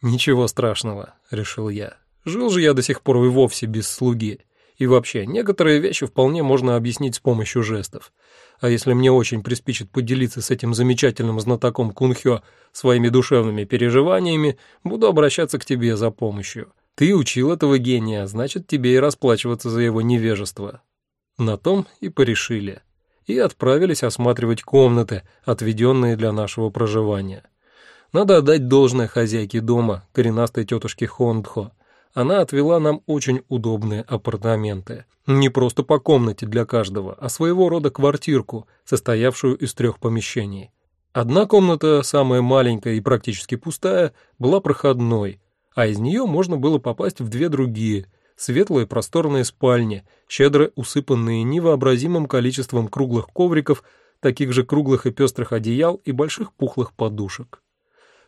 «Ничего страшного», — решил я. «Жил же я до сих пор и вовсе без слуги. И вообще, некоторые вещи вполне можно объяснить с помощью жестов. А если мне очень приспичит поделиться с этим замечательным знатоком кунхё своими душевными переживаниями, буду обращаться к тебе за помощью. Ты учил этого гения, значит, тебе и расплачиваться за его невежество». На том и порешили. И отправились осматривать комнаты, отведенные для нашего проживания. Надо отдать должное хозяйке дома, коренастой тетушке Хондхо – она отвела нам очень удобные апартаменты. Не просто по комнате для каждого, а своего рода квартирку, состоявшую из трех помещений. Одна комната, самая маленькая и практически пустая, была проходной, а из нее можно было попасть в две другие, светлые просторные спальни, щедро усыпанные невообразимым количеством круглых ковриков, таких же круглых и пестрых одеял и больших пухлых подушек.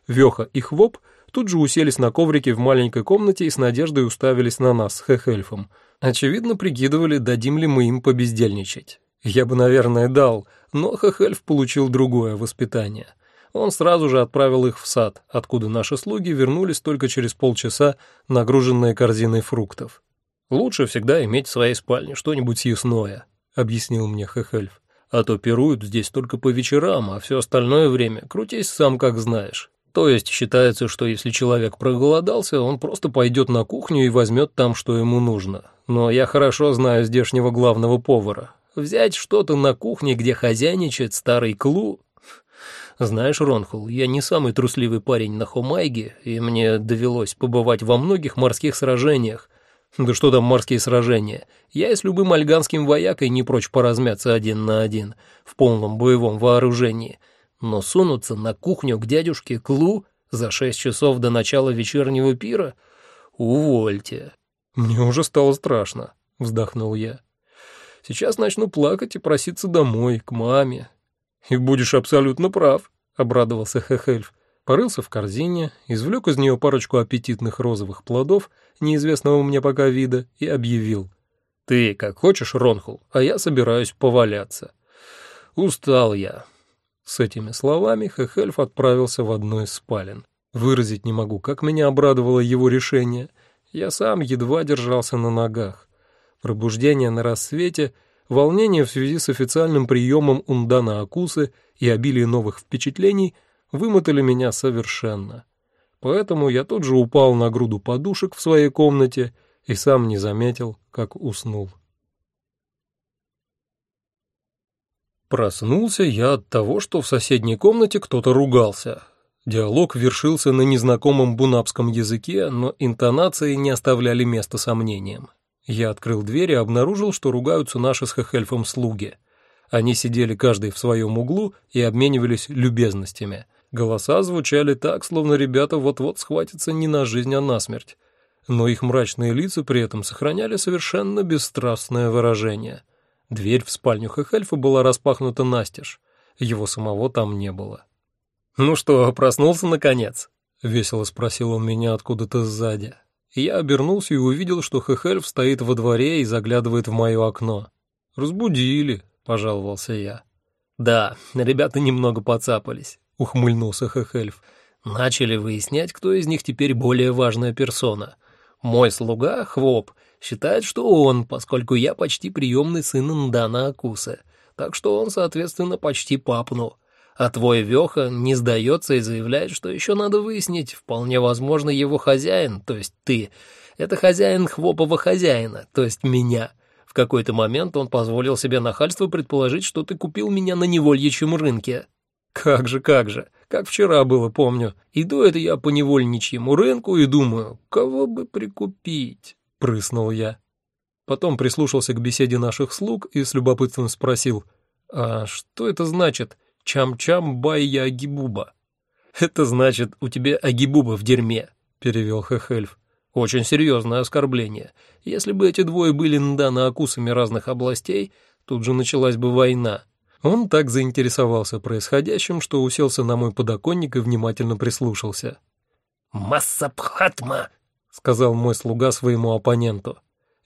Веха и Хвоп — тут же уселись на коврике в маленькой комнате и с надеждой уставились на нас с Хехельфом. Очевидно, прикидывали, дадим ли мы им побездельничать. Я бы, наверное, дал, но Хехельф получил другое воспитание. Он сразу же отправил их в сад, откуда наши слуги вернулись только через полчаса, нагруженные корзиной фруктов. «Лучше всегда иметь в своей спальне что-нибудь съестное», — объяснил мне Хехельф. «А то пируют здесь только по вечерам, а все остальное время крутись сам как знаешь. То есть считается, что если человек проголодался, он просто пойдет на кухню и возьмет там, что ему нужно. Но я хорошо знаю здешнего главного повара. Взять что-то на кухне, где хозяйничает старый Клу... Знаешь, Ронхул, я не самый трусливый парень на Хомайге, и мне довелось побывать во многих морских сражениях. Да что там морские сражения? Я и с любым альганским воякой не прочь поразмяться один на один, в полном боевом вооружении — но сунуться на кухню к дядюшке Клу за шесть часов до начала вечернего пира? Увольте. Мне уже стало страшно, вздохнул я. Сейчас начну плакать и проситься домой, к маме. И будешь абсолютно прав, обрадовался Хехельф. Порылся в корзине, извлек из нее парочку аппетитных розовых плодов, неизвестного мне пока вида, и объявил. «Ты как хочешь, Ронхул, а я собираюсь поваляться. Устал я, с этими словами Хехельф отправился в одну из спален. Выразить не могу, как меня обрадовало его решение. Я сам едва держался на ногах. Пробуждение на рассвете, волнение в связи с официальным приемом Ундана Акусы и обилие новых впечатлений вымотали меня совершенно. Поэтому я тут же упал на груду подушек в своей комнате и сам не заметил, как уснул. Проснулся я от того, что в соседней комнате кто-то ругался. Диалог вершился на незнакомом бунапском языке, но интонации не оставляли места сомнениям. Я открыл дверь и обнаружил, что ругаются наши с Хехельфом слуги. Они сидели каждый в своем углу и обменивались любезностями. Голоса звучали так, словно ребята вот-вот схватятся не на жизнь, а на смерть. Но их мрачные лица при этом сохраняли совершенно бесстрастное выражение. Дверь в спальню Хехельфа была распахнута настежь. Его самого там не было. «Ну что, проснулся наконец?» — весело спросил он меня откуда-то сзади. Я обернулся и увидел, что Хехельф стоит во дворе и заглядывает в мое окно. «Разбудили», — пожаловался я. «Да, ребята немного поцапались», — ухмыльнулся Хехельф. «Начали выяснять, кто из них теперь более важная персона. Мой слуга, Хвоп, считает, что он, поскольку я почти приемный сын Ndana Акуса, так что он, соответственно, почти папну. А твой Веха не сдается и заявляет, что еще надо выяснить, вполне возможно, его хозяин, то есть ты, это хозяин хвопового хозяина, то есть меня. В какой-то момент он позволил себе нахальство предположить, что ты купил меня на невольничьем рынке. Как же, как же, как вчера было, помню. Иду это я по невольничьему рынку и думаю, кого бы прикупить, прыснул я. Потом прислушался к беседе наших слуг и с любопытством спросил, а что это значит? Чам-чам бай агибуба. Это значит, у тебя агибуба в дерьме, перевел Хехельф. Очень серьезное оскорбление. Если бы эти двое были Ндана акусами разных областей, тут же началась бы война. Он так заинтересовался происходящим, что уселся на мой подоконник и внимательно прислушался. «Массабхатма!» — сказал мой слуга своему оппоненту.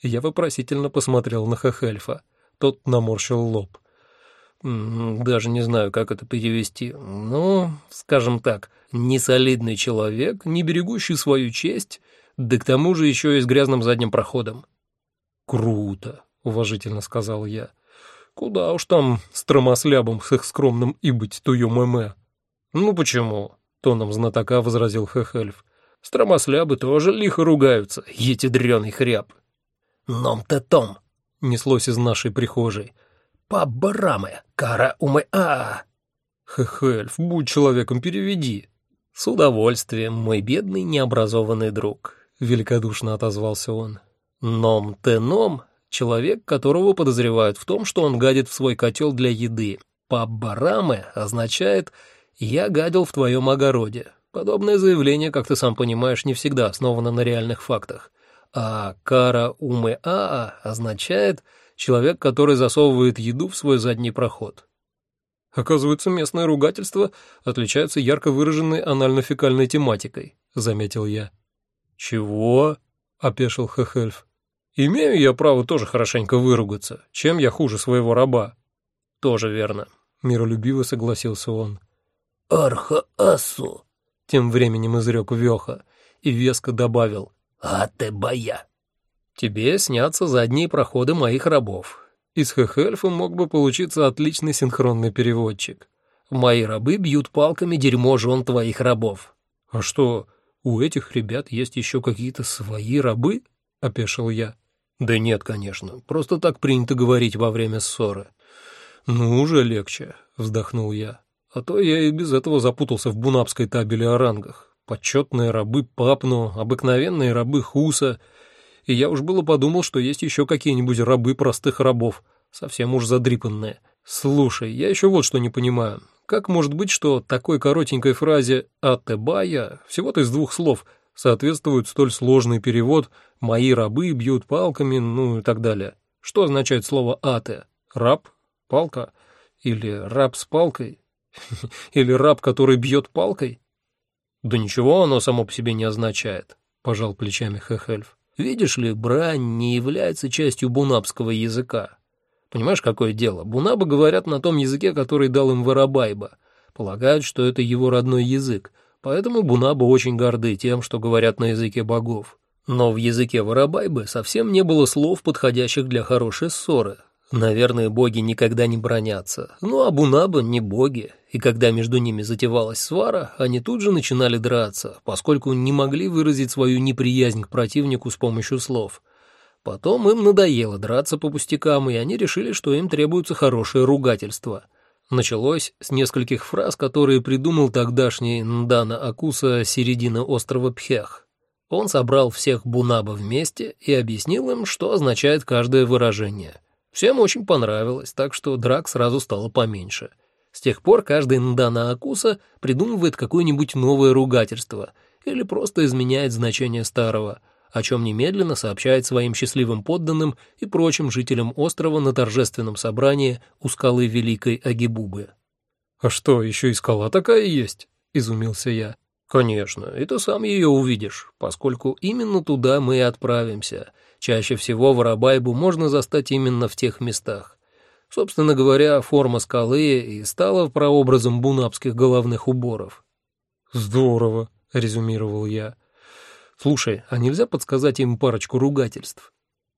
Я вопросительно посмотрел на Хехельфа. Тот наморщил лоб. Даже не знаю, как это перевести. Ну, скажем так, несолидный человек, не берегущий свою честь, да к тому же еще и с грязным задним проходом. «Круто», — уважительно сказал я. «Куда уж там с тромослябом с их скромным и быть тую мэмэ». «Ну почему?» — тоном знатока возразил Хехельф. «Стромослябы тоже лихо ругаются, эти дрёный хряб». «Ном-те том», — неслось из нашей прихожей. Паббарамы, кара умы а Хехельф, будь человеком, переведи. С удовольствием, мой бедный необразованный друг, великодушно отозвался он. Ном те ном, человек, которого подозревают в том, что он гадит в свой котел для еды. Паббарамы означает «я гадил в твоем огороде». Подобное заявление, как ты сам понимаешь, не всегда основано на реальных фактах. А кара умы аа означает человек, который засовывает еду в свой задний проход. Оказывается, местное ругательство отличается ярко выраженной анально-фекальной тематикой, заметил я. Чего? опешил Хехельф. Имею я право тоже хорошенько выругаться. Чем я хуже своего раба? Тоже верно, миролюбиво согласился он. Арха-асу, тем временем изрек Веха и веско добавил: "А ты боя". Тебе снятся задние проходы моих рабов. Из Хехельфа мог бы получиться отличный синхронный переводчик. Мои рабы бьют палками дерьмо жен твоих рабов. А что, у этих ребят есть еще какие-то свои рабы? Опешил я. Да нет, конечно, просто так принято говорить во время ссоры. Ну, уже легче, вздохнул я. А то я и без этого запутался в бунапской табеле о рангах. Почетные рабы Папну, обыкновенные рабы Хуса — и я уж было подумал, что есть еще какие-нибудь рабы простых рабов, совсем уж задрипанные. Слушай, я еще вот что не понимаю. Как может быть, что такой коротенькой фразе «атебая» всего-то из двух слов соответствует столь сложный перевод «мои рабы бьют палками», ну и так далее? Что означает слово «ате»? Раб? Палка? Или раб с палкой? Или раб, который бьет палкой? Да ничего оно само по себе не означает, пожал плечами Хехельф. Видишь ли, брань не является частью бунабского языка. Понимаешь, какое дело? Бунабы говорят на том языке, который дал им Воробайба. Полагают, что это его родной язык, поэтому бунабы очень горды тем, что говорят на языке богов. Но в языке Воробайбы совсем не было слов, подходящих для хорошей ссоры, Наверное, боги никогда не бронятся. Ну, а Бунаба не боги. И когда между ними затевалась свара, они тут же начинали драться, поскольку не могли выразить свою неприязнь к противнику с помощью слов. Потом им надоело драться по пустякам, и они решили, что им требуется хорошее ругательство. Началось с нескольких фраз, которые придумал тогдашний Ndana Акуса середины острова Пхех. Он собрал всех Бунаба вместе и объяснил им, что означает каждое выражение. Всем очень понравилось, так что драк сразу стало поменьше. С тех пор каждый Ndana Акуса придумывает какое-нибудь новое ругательство или просто изменяет значение старого, о чем немедленно сообщает своим счастливым подданным и прочим жителям острова на торжественном собрании у скалы Великой Агибубы. «А что, еще и скала такая есть?» — изумился я. «Конечно, и ты сам ее увидишь, поскольку именно туда мы и отправимся. Чаще всего Воробайбу можно застать именно в тех местах. Собственно говоря, форма скалы и стала прообразом бунапских головных уборов». «Здорово», — резюмировал я. Слушай, а нельзя подсказать им парочку ругательств?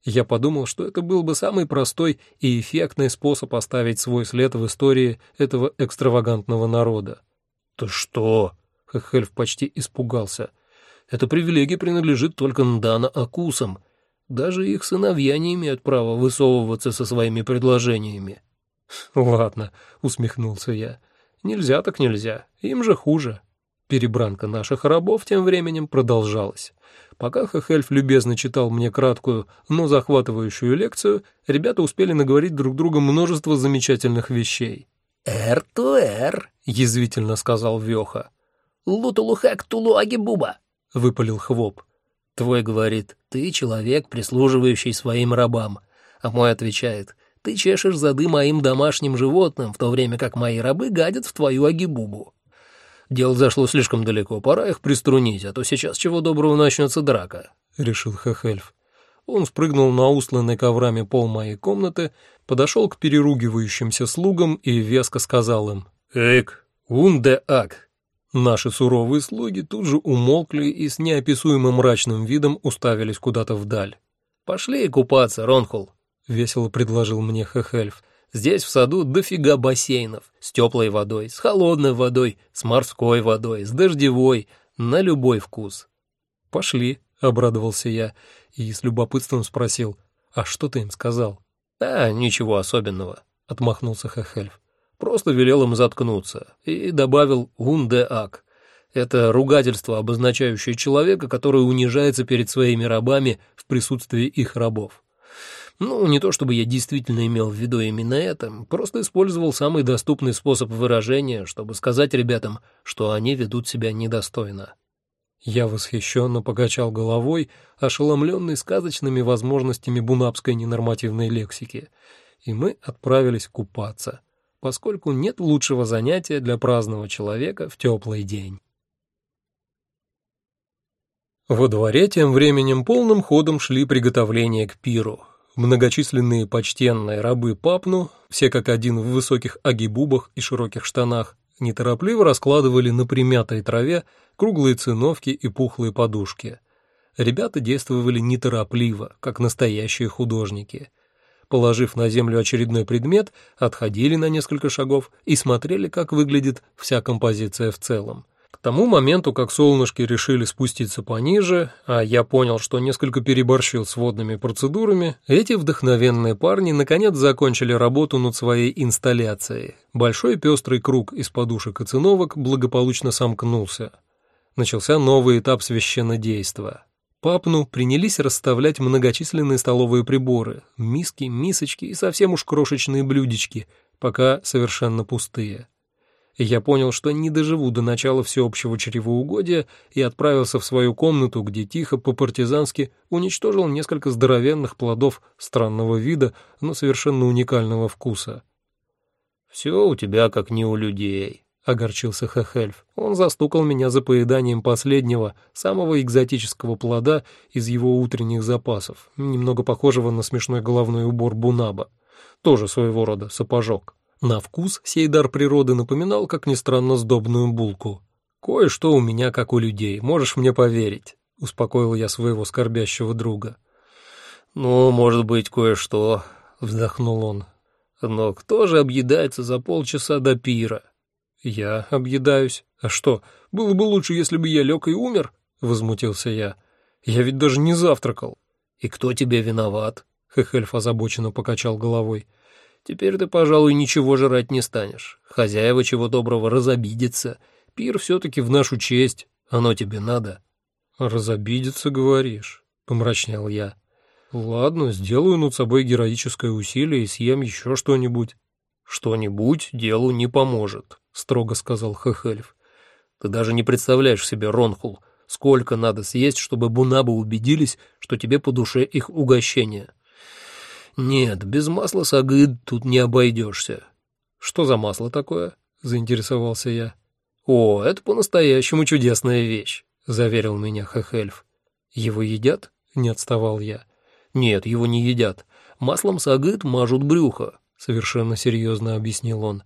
Я подумал, что это был бы самый простой и эффектный способ оставить свой след в истории этого экстравагантного народа. «Ты что?» — Хехельф почти испугался. «Эта привилегия принадлежит только Ndana Акусам. Даже их сыновья не имеют права высовываться со своими предложениями». «Ладно», — усмехнулся я. «Нельзя так нельзя. Им же хуже». Перебранка наших рабов тем временем продолжалась. Пока Хехельф любезно читал мне краткую, но захватывающую лекцию, ребята успели наговорить друг другу множество замечательных вещей. «Эр-ту-эр», — язвительно сказал Веха. «Лутулухек тулуаги-буба», — выпалил Хвоп. «Твой говорит, ты человек, прислуживающий своим рабам», а мой отвечает, «Ты чешешь зады моим домашним животным, в то время как мои рабы гадят в твою агибубу». Дело зашло слишком далеко, пора их приструнить, а то сейчас чего доброго начнется драка», — решил Хехельф. Он спрыгнул на устланный коврами пол моей комнаты, подошел к переругивающимся слугам и веско сказал им «Эк, унде ак». Наши суровые слуги тут же умолкли и с неописуемым мрачным видом уставились куда-то вдаль. «Пошли купаться, Ронхул», — весело предложил мне Хехельф. Здесь в саду дофига бассейнов. С теплой водой, с холодной водой, с морской водой, с дождевой. На любой вкус. «Пошли», — обрадовался я и с любопытством спросил, «А что ты им сказал?» «А, ничего особенного», — отмахнулся Хехельф. «Просто велел им заткнуться и добавил «унде-ак». Это ругательство, обозначающее человека, который унижается перед своими рабами в присутствии их рабов. Ну, не то чтобы я действительно имел в виду именно это, просто использовал самый доступный способ выражения, чтобы сказать ребятам, что они ведут себя недостойно. Я восхищенно покачал головой, ошеломленный сказочными возможностями бунапской ненормативной лексики, и мы отправились купаться, поскольку нет лучшего занятия для праздного человека в теплый день. Во дворе тем временем полным ходом шли приготовления к пиру, Многочисленные почтенные рабы Папну, все как один в высоких агибубах и широких штанах, неторопливо раскладывали на примятой траве круглые циновки и пухлые подушки. Ребята действовали неторопливо, как настоящие художники. Положив на землю очередной предмет, отходили на несколько шагов и смотрели, как выглядит вся композиция в целом тому моменту, как солнышки решили спуститься пониже, а я понял, что несколько переборщил с водными процедурами, эти вдохновенные парни наконец закончили работу над своей инсталляцией. Большой пестрый круг из подушек и циновок благополучно сомкнулся. Начался новый этап священнодейства. Папну принялись расставлять многочисленные столовые приборы, миски, мисочки и совсем уж крошечные блюдечки, пока совершенно пустые я понял, что не доживу до начала всеобщего чревоугодия и отправился в свою комнату, где тихо по-партизански уничтожил несколько здоровенных плодов странного вида, но совершенно уникального вкуса. «Все у тебя как не у людей», — огорчился Хехельф. Он застукал меня за поеданием последнего, самого экзотического плода из его утренних запасов, немного похожего на смешной головной убор Бунаба, тоже своего рода сапожок. На вкус сей дар природы напоминал, как ни странно, сдобную булку. «Кое-что у меня, как у людей, можешь мне поверить», — успокоил я своего скорбящего друга. «Ну, может быть, кое-что», — вздохнул он. «Но кто же объедается за полчаса до пира?» «Я объедаюсь. А что, было бы лучше, если бы я лег и умер?» — возмутился я. «Я ведь даже не завтракал». «И кто тебе виноват?» — Хехельф озабоченно покачал головой. Теперь ты, пожалуй, ничего жрать не станешь. Хозяева чего доброго разобидятся. Пир все-таки в нашу честь. Оно тебе надо». «Разобидеться, говоришь?» — помрачнел я. «Ладно, сделаю над собой героическое усилие и съем еще что-нибудь». «Что-нибудь делу не поможет», — строго сказал Хехельф. «Ты даже не представляешь себе, Ронхул, сколько надо съесть, чтобы бунабы убедились, что тебе по душе их угощение. Нет, без масла сагыд тут не обойдешься». «Что за масло такое?» — заинтересовался я. «О, это по-настоящему чудесная вещь», — заверил меня Хехельф. «Его едят?» — не отставал я. «Нет, его не едят. Маслом сагыт мажут брюхо», — совершенно серьезно объяснил он.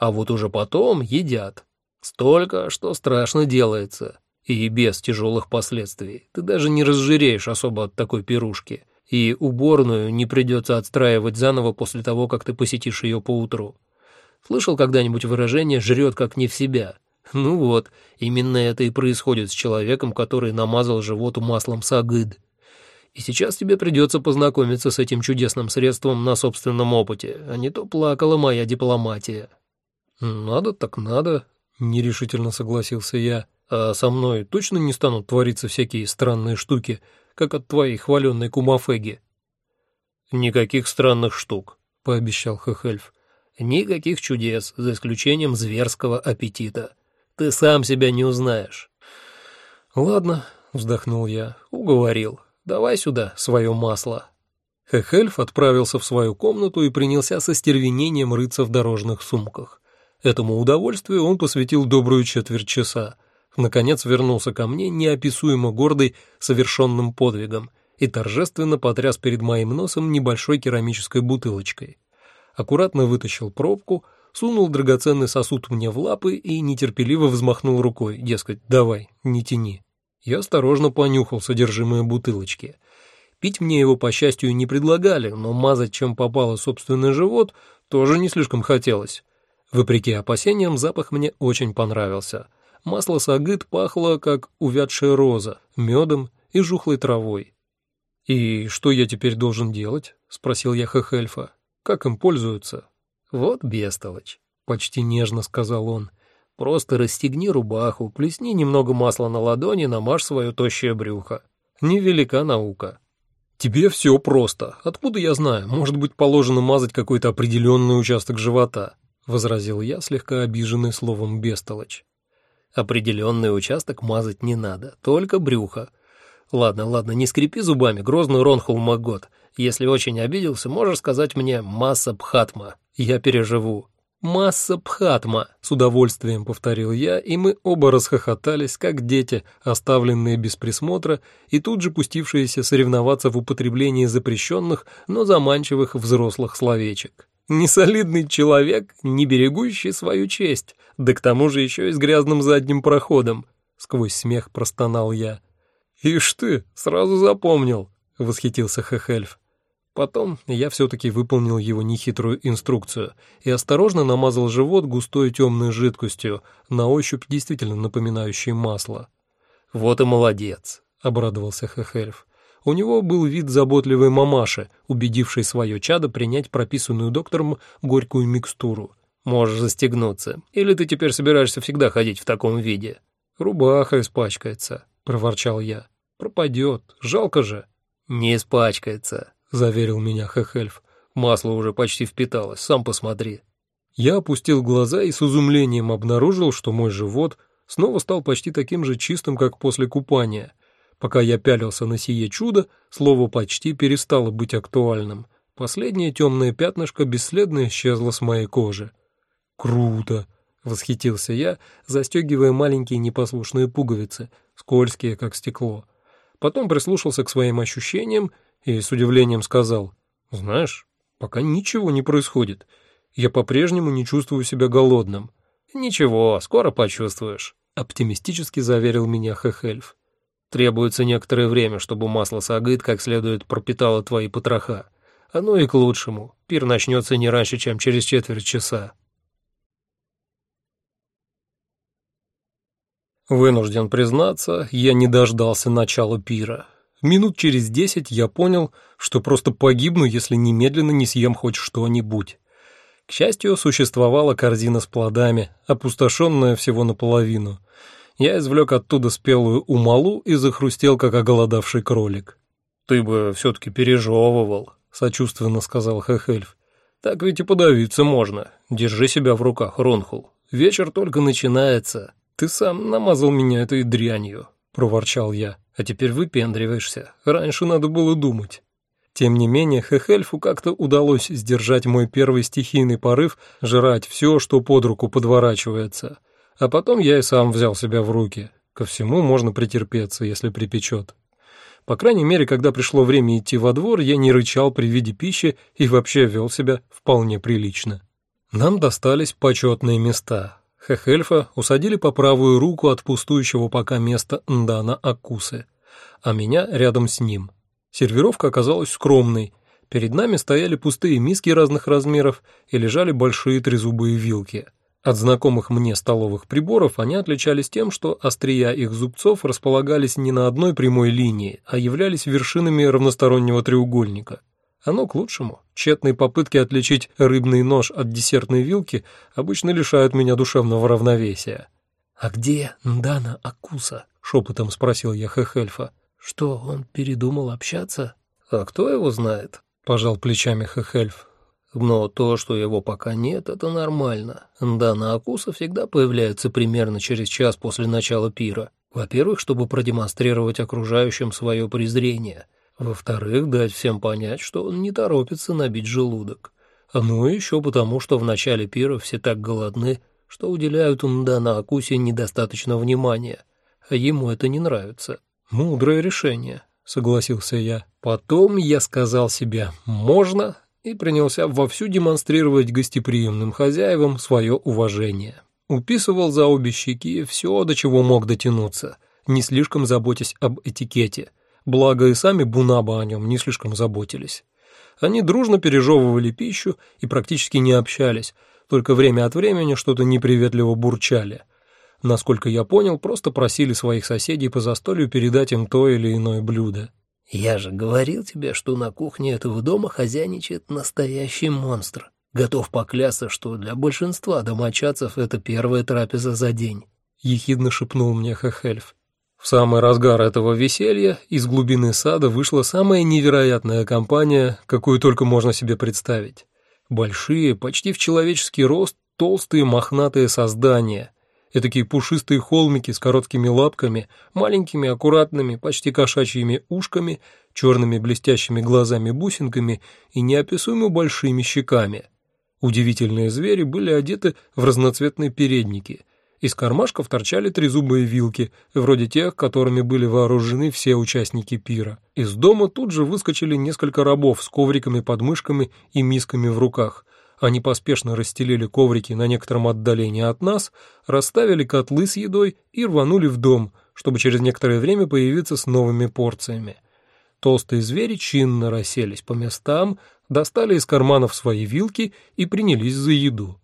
«А вот уже потом едят. Столько, что страшно делается. И без тяжелых последствий. Ты даже не разжиреешь особо от такой пирушки. И уборную не придется отстраивать заново после того, как ты посетишь ее поутру. Слышал когда-нибудь выражение «жрет как не в себя»? Ну вот, именно это и происходит с человеком, который намазал животу маслом сагыд. И сейчас тебе придется познакомиться с этим чудесным средством на собственном опыте, а не то плакала моя дипломатия». «Надо так надо», — нерешительно согласился я. «А со мной точно не станут твориться всякие странные штуки, как от твоей хваленной кумафеги?» «Никаких странных штук», — пообещал Хехельф. Никаких чудес, за исключением зверского аппетита. Ты сам себя не узнаешь. Ладно, вздохнул я, уговорил. Давай сюда свое масло. Хехельф отправился в свою комнату и принялся со стервенением рыться в дорожных сумках. Этому удовольствию он посвятил добрую четверть часа. Наконец вернулся ко мне, неописуемо гордый совершенным подвигом, и торжественно потряс перед моим носом небольшой керамической бутылочкой аккуратно вытащил пробку, сунул драгоценный сосуд мне в лапы и нетерпеливо взмахнул рукой, дескать, давай, не тяни. Я осторожно понюхал содержимое бутылочки. Пить мне его, по счастью, не предлагали, но мазать, чем попало собственный живот, тоже не слишком хотелось. Вопреки опасениям, запах мне очень понравился. Масло сагыт пахло, как увядшая роза, медом и жухлой травой. «И что я теперь должен делать?» — спросил я Хехельфа. Как им пользуются? Вот бестолочь, почти нежно сказал он. Просто расстегни рубаху, плесни немного масла на ладони, намажь свое тощее брюхо. Невелика наука. Тебе все просто. Откуда я знаю? Может быть, положено мазать какой-то определенный участок живота, возразил я, слегка обиженный словом бестолочь. Определенный участок мазать не надо, только брюхо. Ладно, ладно, не скрипи зубами, грозный Ронхул Магот. Если очень обиделся, можешь сказать мне «масса Пхатма». Я переживу. «Масса Пхатма», — с удовольствием повторил я, и мы оба расхохотались, как дети, оставленные без присмотра и тут же пустившиеся соревноваться в употреблении запрещенных, но заманчивых взрослых словечек. Несолидный человек, не берегущий свою честь, да к тому же еще и с грязным задним проходом, — сквозь смех простонал я. «Ишь ты, сразу запомнил», — восхитился Хехельф. Потом я все-таки выполнил его нехитрую инструкцию и осторожно намазал живот густой темной жидкостью, на ощупь действительно напоминающей масло. «Вот и молодец», — обрадовался Хехельф. У него был вид заботливой мамаши, убедившей свое чадо принять прописанную доктором горькую микстуру. «Можешь застегнуться. Или ты теперь собираешься всегда ходить в таком виде?» «Рубаха испачкается», — проворчал я. «Пропадет. Жалко же». «Не испачкается», — заверил меня Хехельф. «Масло уже почти впиталось, сам посмотри». Я опустил глаза и с изумлением обнаружил, что мой живот снова стал почти таким же чистым, как после купания. Пока я пялился на сие чудо, слово «почти» перестало быть актуальным. Последнее темное пятнышко бесследно исчезло с моей кожи. «Круто!» — восхитился я, застегивая маленькие непослушные пуговицы, скользкие, как стекло. Потом прислушался к своим ощущениям и с удивлением сказал, «Знаешь, пока ничего не происходит. Я по-прежнему не чувствую себя голодным». «Ничего, скоро почувствуешь», — оптимистически заверил меня Хехельф. «Требуется некоторое время, чтобы масло сагыт как следует пропитало твои потроха. Оно и к лучшему. Пир начнется не раньше, чем через четверть часа». Вынужден признаться, я не дождался начала пира. Минут через десять я понял, что просто погибну, если немедленно не съем хоть что-нибудь. К счастью, существовала корзина с плодами, опустошенная всего наполовину. Я извлек оттуда спелую умалу и захрустел, как оголодавший кролик. «Ты бы все-таки пережевывал», — сочувственно сказал Хехельф. «Так ведь и подавиться можно. Держи себя в руках, Ронхул. Вечер только начинается. Ты сам намазал меня этой дрянью», — проворчал я. «А теперь выпендриваешься. Раньше надо было думать». Тем не менее, Хехельфу как-то удалось сдержать мой первый стихийный порыв жрать все, что под руку подворачивается. А потом я и сам взял себя в руки. Ко всему можно претерпеться, если припечет. По крайней мере, когда пришло время идти во двор, я не рычал при виде пищи и вообще вел себя вполне прилично. Нам достались почетные места. Хехельфа усадили по правую руку от пустующего пока места Ndana Акусы, а меня рядом с ним — Сервировка оказалась скромной. Перед нами стояли пустые миски разных размеров и лежали большие трезубые вилки. От знакомых мне столовых приборов они отличались тем, что острия их зубцов располагались не на одной прямой линии, а являлись вершинами равностороннего треугольника. Оно к лучшему. Тщетные попытки отличить рыбный нож от десертной вилки обычно лишают меня душевного равновесия. «А где Ndana Акуса?» — шепотом спросил я Хехельфа. Что, он передумал общаться? А кто его знает? Пожал плечами Хехельф. Но то, что его пока нет, это нормально. Да, на Акуса всегда появляется примерно через час после начала пира. Во-первых, чтобы продемонстрировать окружающим свое презрение. Во-вторых, дать всем понять, что он не торопится набить желудок. Ну и еще потому, что в начале пира все так голодны, что уделяют Мда на Акусе недостаточно внимания, а ему это не нравится. «Мудрое решение», — согласился я. Потом я сказал себе «можно» и принялся вовсю демонстрировать гостеприимным хозяевам свое уважение. Уписывал за обе щеки все, до чего мог дотянуться, не слишком заботясь об этикете, благо и сами Бунаба о нем не слишком заботились. Они дружно пережевывали пищу и практически не общались, только время от времени что-то неприветливо бурчали — насколько я понял, просто просили своих соседей по застолью передать им то или иное блюдо. «Я же говорил тебе, что на кухне этого дома хозяйничает настоящий монстр. Готов поклясться, что для большинства домочадцев это первая трапеза за день», — ехидно шепнул мне Хехельф. В самый разгар этого веселья из глубины сада вышла самая невероятная компания, какую только можно себе представить. Большие, почти в человеческий рост, толстые мохнатые создания — Этакие пушистые холмики с короткими лапками, маленькими аккуратными, почти кошачьими ушками, черными блестящими глазами-бусинками и неописуемо большими щеками. Удивительные звери были одеты в разноцветные передники. Из кармашков торчали трезубые вилки, вроде тех, которыми были вооружены все участники пира. Из дома тут же выскочили несколько рабов с ковриками под мышками и мисками в руках, они поспешно расстелили коврики на некотором отдалении от нас, расставили котлы с едой и рванули в дом, чтобы через некоторое время появиться с новыми порциями. Толстые звери чинно расселись по местам, достали из карманов свои вилки и принялись за еду.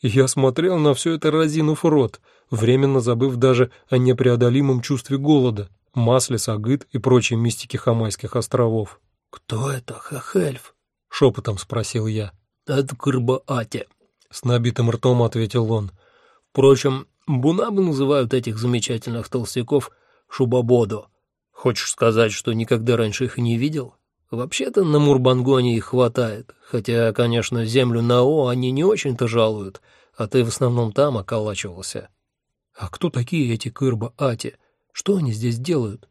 Я смотрел на все это разинув рот, временно забыв даже о непреодолимом чувстве голода, масле сагыт и прочей мистике Хамайских островов. «Кто это, Хахельф?» — шепотом спросил я от Кырбаате», — с набитым ртом ответил он. «Впрочем, бунабы называют этих замечательных толстяков шубабодо. Хочешь сказать, что никогда раньше их не видел? Вообще-то на Мурбангоне их хватает, хотя, конечно, землю Нао они не очень-то жалуют, а ты в основном там околачивался». «А кто такие эти Кырба-Ати? Что они здесь делают?»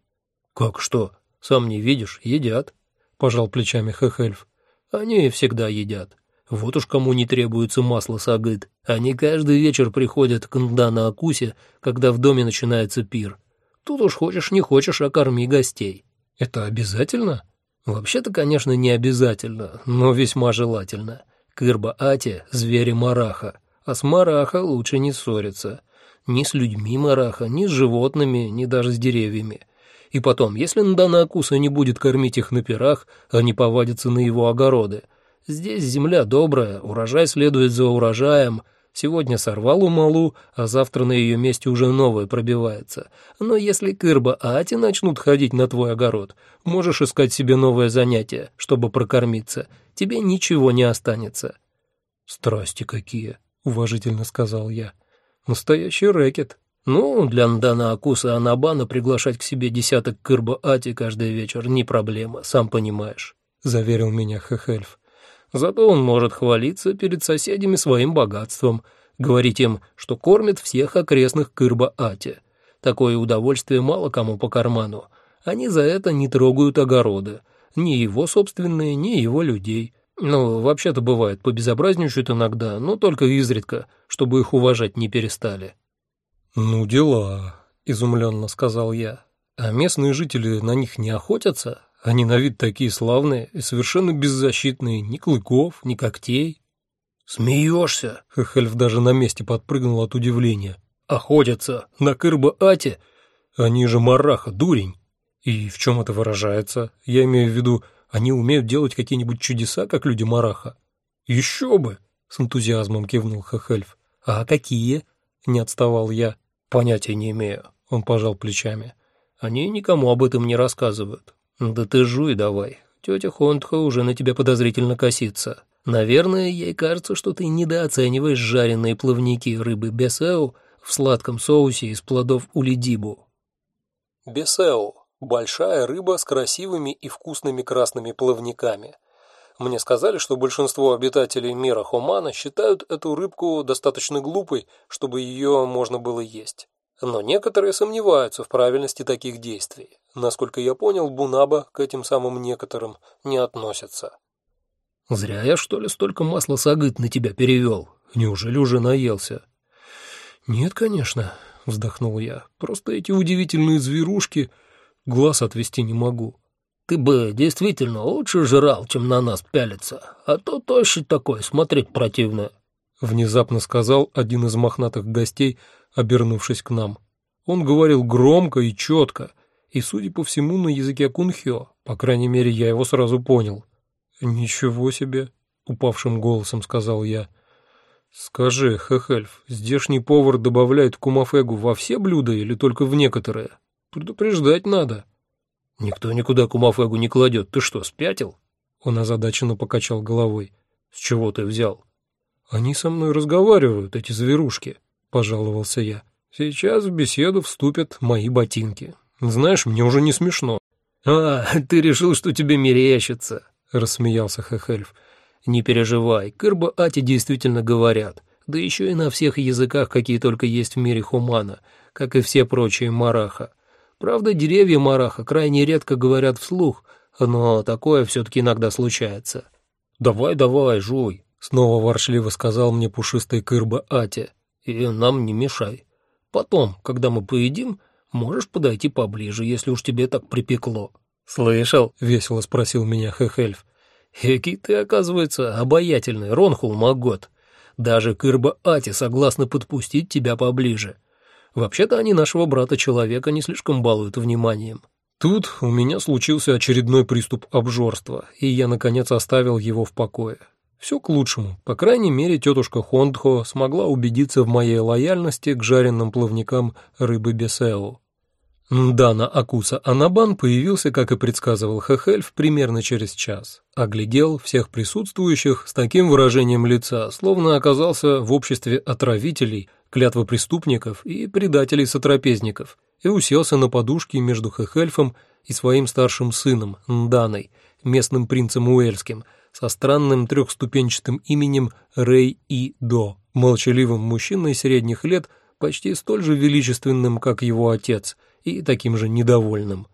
«Как что? Сам не видишь, едят», — пожал плечами Хехельф. «Они всегда едят. Вот уж кому не требуется масло сагыт. Они каждый вечер приходят к Нда Акусе, когда в доме начинается пир. Тут уж хочешь не хочешь, а корми гостей. Это обязательно? Вообще-то, конечно, не обязательно, но весьма желательно. Кырба-ати — звери мараха, а с мараха лучше не ссориться. Ни с людьми мараха, ни с животными, ни даже с деревьями. И потом, если Ндана Акуса не будет кормить их на пирах, они повадятся на его огороды — Здесь земля добрая, урожай следует за урожаем. Сегодня сорвал умалу, а завтра на ее месте уже новое пробивается. Но если Кырба Ати начнут ходить на твой огород, можешь искать себе новое занятие, чтобы прокормиться. Тебе ничего не останется». «Страсти какие!» — уважительно сказал я. «Настоящий рэкет. Ну, для Ндана Акуса Анабана приглашать к себе десяток кырба-ати каждый вечер не проблема, сам понимаешь», — заверил меня Хехельф. «Зато он может хвалиться перед соседями своим богатством, говорить им, что кормит всех окрестных кырба-ати. Такое удовольствие мало кому по карману. Они за это не трогают огороды, ни его собственные, ни его людей». Ну, вообще-то бывает, побезобразничают иногда, но только изредка, чтобы их уважать не перестали. «Ну, дела», — изумленно сказал я. «А местные жители на них не охотятся? Они на вид такие славные и совершенно беззащитные, ни клыков, ни когтей». «Смеешься?» — Хехельф даже на месте подпрыгнул от удивления. «Охотятся на Кырба-Ате?» «Они же мараха, дурень». «И в чем это выражается? Я имею в виду, они умеют делать какие-нибудь чудеса, как люди Мараха?» «Еще бы!» — с энтузиазмом кивнул Хехельф. «А какие?» — не отставал я. «Понятия не имею», — он пожал плечами. «Они никому об этом не рассказывают». «Да ты жуй давай. Тетя Хонтха уже на тебя подозрительно косится. Наверное, ей кажется, что ты недооцениваешь жареные плавники рыбы бесеу в сладком соусе из плодов улидибу». Бесеу Большая рыба с красивыми и вкусными красными плавниками. Мне сказали, что большинство обитателей мира Хомана считают эту рыбку достаточно глупой, чтобы ее можно было есть. Но некоторые сомневаются в правильности таких действий. Насколько я понял, Бунаба к этим самым некоторым не относится. «Зря я, что ли, столько масла сагыт на тебя перевел? Неужели уже наелся?» «Нет, конечно», — вздохнул я. «Просто эти удивительные зверушки...» глаз отвести не могу. Ты бы действительно лучше жрал, чем на нас пялиться, а то тощий такой, смотреть противно. Внезапно сказал один из мохнатых гостей, обернувшись к нам. Он говорил громко и четко, и, судя по всему, на языке кунхё, по крайней мере, я его сразу понял. «Ничего себе!» — упавшим голосом сказал я. «Скажи, Хехельф, здешний повар добавляет кумафегу во все блюда или только в некоторые?» Предупреждать надо. Никто никуда кумафегу не кладет. Ты что, спятил? Он озадаченно покачал головой. С чего ты взял? Они со мной разговаривают, эти зверушки, пожаловался я. Сейчас в беседу вступят мои ботинки. Знаешь, мне уже не смешно. А, ты решил, что тебе мерещится, рассмеялся Хехельф. Не переживай, Кырба-Ати действительно говорят, да еще и на всех языках, какие только есть в мире хумана, как и все прочие мараха. Правда, деревья мараха крайне редко говорят вслух, но такое все-таки иногда случается. «Давай, давай, жуй», — снова воршливо сказал мне пушистый кырба Ати, — «и нам не мешай. Потом, когда мы поедим, можешь подойти поближе, если уж тебе так припекло». «Слышал?» — весело спросил меня Хехельф. «Эки ты, оказывается, обаятельный, Ронхул Магот. Даже Кырба Ати согласна подпустить тебя поближе. Вообще-то они нашего брата-человека не слишком балуют вниманием. Тут у меня случился очередной приступ обжорства, и я, наконец, оставил его в покое. Все к лучшему. По крайней мере, тетушка Хондхо смогла убедиться в моей лояльности к жареным плавникам рыбы Бесео. Дана Акуса Анабан появился, как и предсказывал Хехельф, примерно через час. Оглядел всех присутствующих с таким выражением лица, словно оказался в обществе отравителей, клятвы преступников и предателей-сотрапезников, и уселся на подушке между Хехельфом и своим старшим сыном, Нданой, местным принцем Уэльским, со странным трехступенчатым именем Рэй И До, молчаливым мужчиной средних лет, почти столь же величественным, как его отец, и таким же недовольным.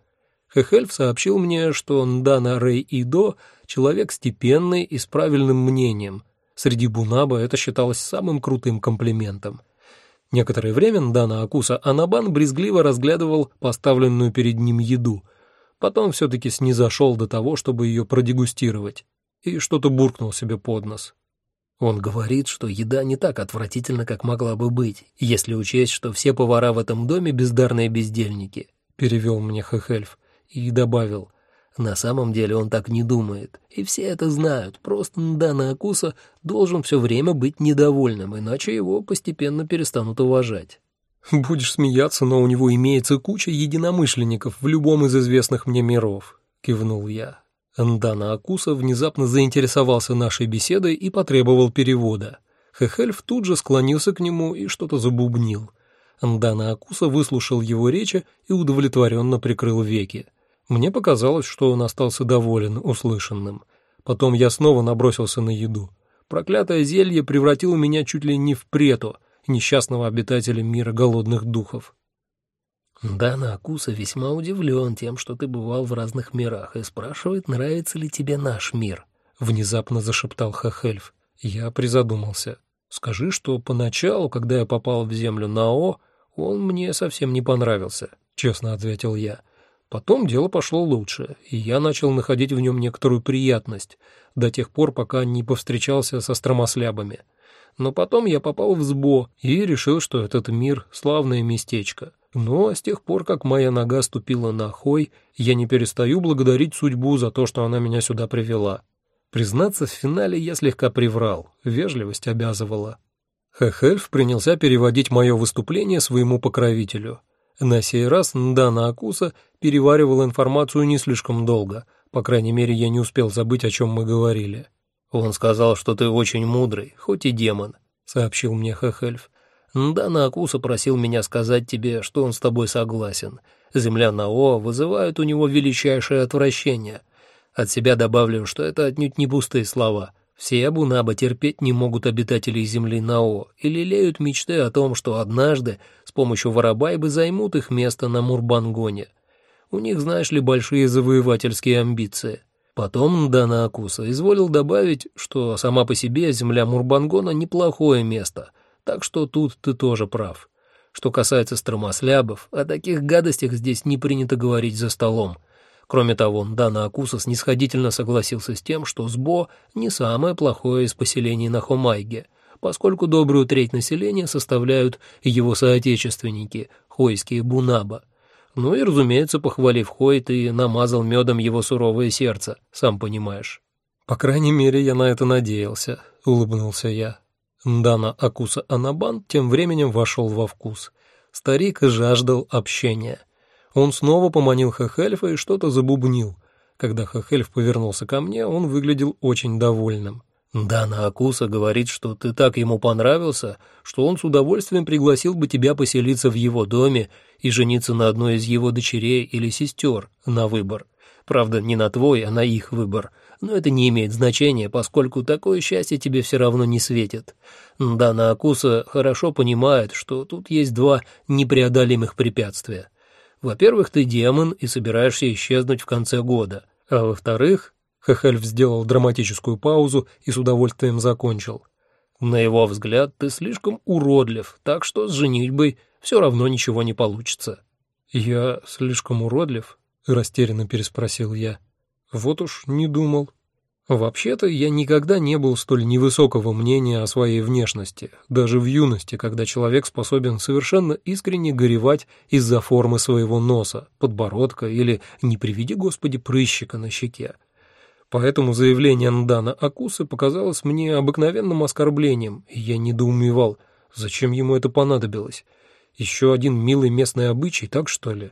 Хехельф сообщил мне, что Ндана Рэй И До — человек степенный и с правильным мнением. Среди Бунаба это считалось самым крутым комплиментом. Некоторое время Дана Акуса Анабан брезгливо разглядывал поставленную перед ним еду, потом все-таки снизошел до того, чтобы ее продегустировать, и что-то буркнул себе под нос. Он говорит, что еда не так отвратительна, как могла бы быть, если учесть, что все повара в этом доме бездарные бездельники, перевел мне Хехельф, и добавил, на самом деле он так не думает, и все это знают, просто Дана Акуса должен все время быть недовольным, иначе его постепенно перестанут уважать. «Будешь смеяться, но у него имеется куча единомышленников в любом из известных мне миров», — кивнул я. Ндана Акуса внезапно заинтересовался нашей беседой и потребовал перевода. Хехельф тут же склонился к нему и что-то забубнил. Ндана Акуса выслушал его речи и удовлетворенно прикрыл веки. Мне показалось, что он остался доволен услышанным. Потом я снова набросился на еду. Проклятое зелье превратило меня чуть ли не в прету, несчастного обитателя мира голодных духов. Дана Акуса весьма удивлен тем, что ты бывал в разных мирах, и спрашивает, нравится ли тебе наш мир. Внезапно зашептал Хахельф. Я призадумался. Скажи, что поначалу, когда я попал в землю Нао, он мне совсем не понравился, честно ответил я. Потом дело пошло лучше, и я начал находить в нем некоторую приятность, до тех пор, пока не повстречался со стромослябами. Но потом я попал в СБО и решил, что этот мир — славное местечко. Но с тех пор, как моя нога ступила на Хой, я не перестаю благодарить судьбу за то, что она меня сюда привела. Признаться, в финале я слегка приврал, вежливость обязывала. Хехельф принялся переводить мое выступление своему покровителю. На сей раз Ndana Акуса переваривал информацию не слишком долго, по крайней мере, я не успел забыть, о чем мы говорили. «Он сказал, что ты очень мудрый, хоть и демон», — сообщил мне Хехельф. «Ndana Акуса просил меня сказать тебе, что он с тобой согласен. Земля Нао вызывает у него величайшее отвращение. От себя добавлю, что это отнюдь не пустые слова». Все Абунаба терпеть не могут обитателей земли Нао и лелеют мечты о том, что однажды с помощью Воробайбы займут их место на Мурбангоне. У них, знаешь ли, большие завоевательские амбиции. Потом Дана Акуса изволил добавить, что сама по себе земля Мурбангона неплохое место, так что тут ты тоже прав. Что касается стромослябов, о таких гадостях здесь не принято говорить за столом — Кроме того, Дана Акуса снисходительно согласился с тем, что Сбо не самое плохое из поселений на Хомайге, поскольку добрую треть населения составляют его соотечественники, хойские бунаба. Ну и, разумеется, похвалив Хой, ты намазал медом его суровое сердце, сам понимаешь. «По крайней мере, я на это надеялся», — улыбнулся я. Дана Акуса Анабан тем временем вошел во вкус. Старик жаждал общения — он снова поманил Хехельфа и что-то забубнил. Когда Хехельф повернулся ко мне, он выглядел очень довольным. «Дана Акуса говорит, что ты так ему понравился, что он с удовольствием пригласил бы тебя поселиться в его доме и жениться на одной из его дочерей или сестер на выбор. Правда, не на твой, а на их выбор. Но это не имеет значения, поскольку такое счастье тебе все равно не светит. Дана Акуса хорошо понимает, что тут есть два непреодолимых препятствия. Во-первых, ты демон и собираешься исчезнуть в конце года. А во-вторых, Хехельф сделал драматическую паузу и с удовольствием закончил. На его взгляд, ты слишком уродлив, так что с женитьбой все равно ничего не получится. Я слишком уродлив? растерянно переспросил я. Вот уж не думал. Вообще-то я никогда не был столь невысокого мнения о своей внешности, даже в юности, когда человек способен совершенно искренне горевать из-за формы своего носа, подбородка или, не приведи Господи, прыщика на щеке. Поэтому заявление Ндана Акусы показалось мне обыкновенным оскорблением, и я недоумевал, зачем ему это понадобилось. Еще один милый местный обычай, так что ли?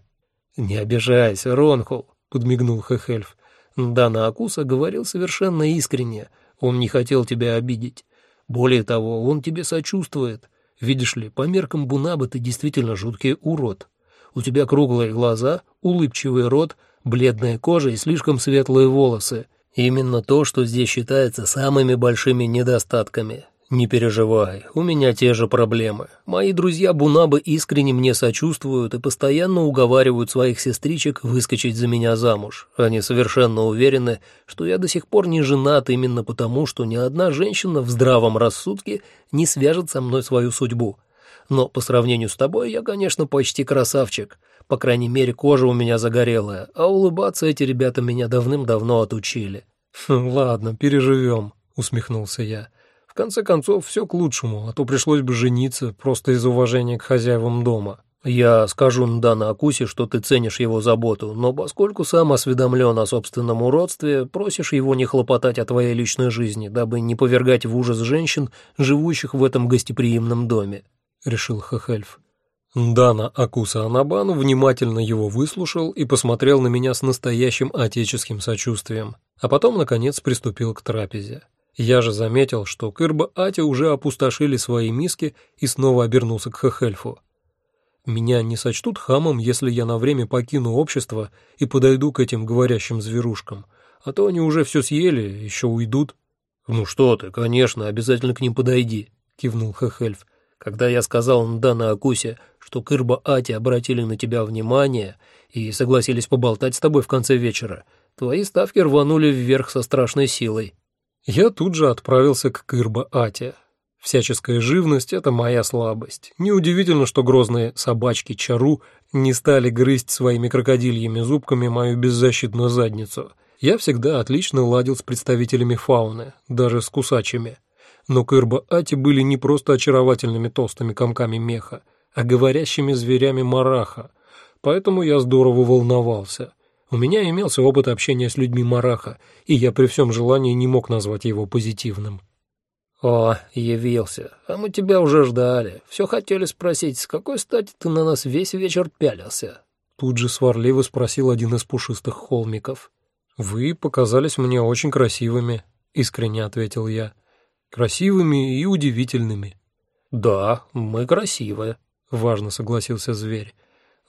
«Не обижайся, Ронхол», — подмигнул Хехельф. Дана Акуса говорил совершенно искренне, он не хотел тебя обидеть. Более того, он тебе сочувствует. Видишь ли, по меркам Бунабы ты действительно жуткий урод. У тебя круглые глаза, улыбчивый рот, бледная кожа и слишком светлые волосы. Именно то, что здесь считается самыми большими недостатками. «Не переживай, у меня те же проблемы. Мои друзья Бунабы искренне мне сочувствуют и постоянно уговаривают своих сестричек выскочить за меня замуж. Они совершенно уверены, что я до сих пор не женат именно потому, что ни одна женщина в здравом рассудке не свяжет со мной свою судьбу. Но по сравнению с тобой я, конечно, почти красавчик. По крайней мере, кожа у меня загорелая, а улыбаться эти ребята меня давным-давно отучили». «Хм, «Ладно, переживем», — усмехнулся я. В конце концов, все к лучшему, а то пришлось бы жениться просто из уважения к хозяевам дома. Я скажу Ндана Акусе, что ты ценишь его заботу, но поскольку сам осведомлен о собственном уродстве, просишь его не хлопотать о твоей личной жизни, дабы не повергать в ужас женщин, живущих в этом гостеприимном доме», — решил Хахельф. Дана Акуса Анабану внимательно его выслушал и посмотрел на меня с настоящим отеческим сочувствием. А потом, наконец, приступил к трапезе. Я же заметил, что Кырба Ати уже опустошили свои миски и снова обернулся к Хехельфу. Меня не сочтут хамом, если я на время покину общество и подойду к этим говорящим зверушкам, а то они уже все съели, еще уйдут. «Ну что ты, конечно, обязательно к ним подойди», — кивнул Хехельф. «Когда я сказал Ндана Акусе, что Кырба Ати обратили на тебя внимание и согласились поболтать с тобой в конце вечера, твои ставки рванули вверх со страшной силой». Я тут же отправился к Кырба Ате. Всяческая живность — это моя слабость. Неудивительно, что грозные собачки Чару не стали грызть своими крокодильями зубками мою беззащитную задницу. Я всегда отлично ладил с представителями фауны, даже с кусачими. Но Кырба Ати были не просто очаровательными толстыми комками меха, а говорящими зверями мараха. Поэтому я здорово волновался — у меня имелся опыт общения с людьми Мараха, и я при всем желании не мог назвать его позитивным. «О, явился. А мы тебя уже ждали. Все хотели спросить, с какой стати ты на нас весь вечер пялился?» Тут же сварливо спросил один из пушистых холмиков. «Вы показались мне очень красивыми», — искренне ответил я. «Красивыми и удивительными». «Да, мы красивые», — важно согласился зверь.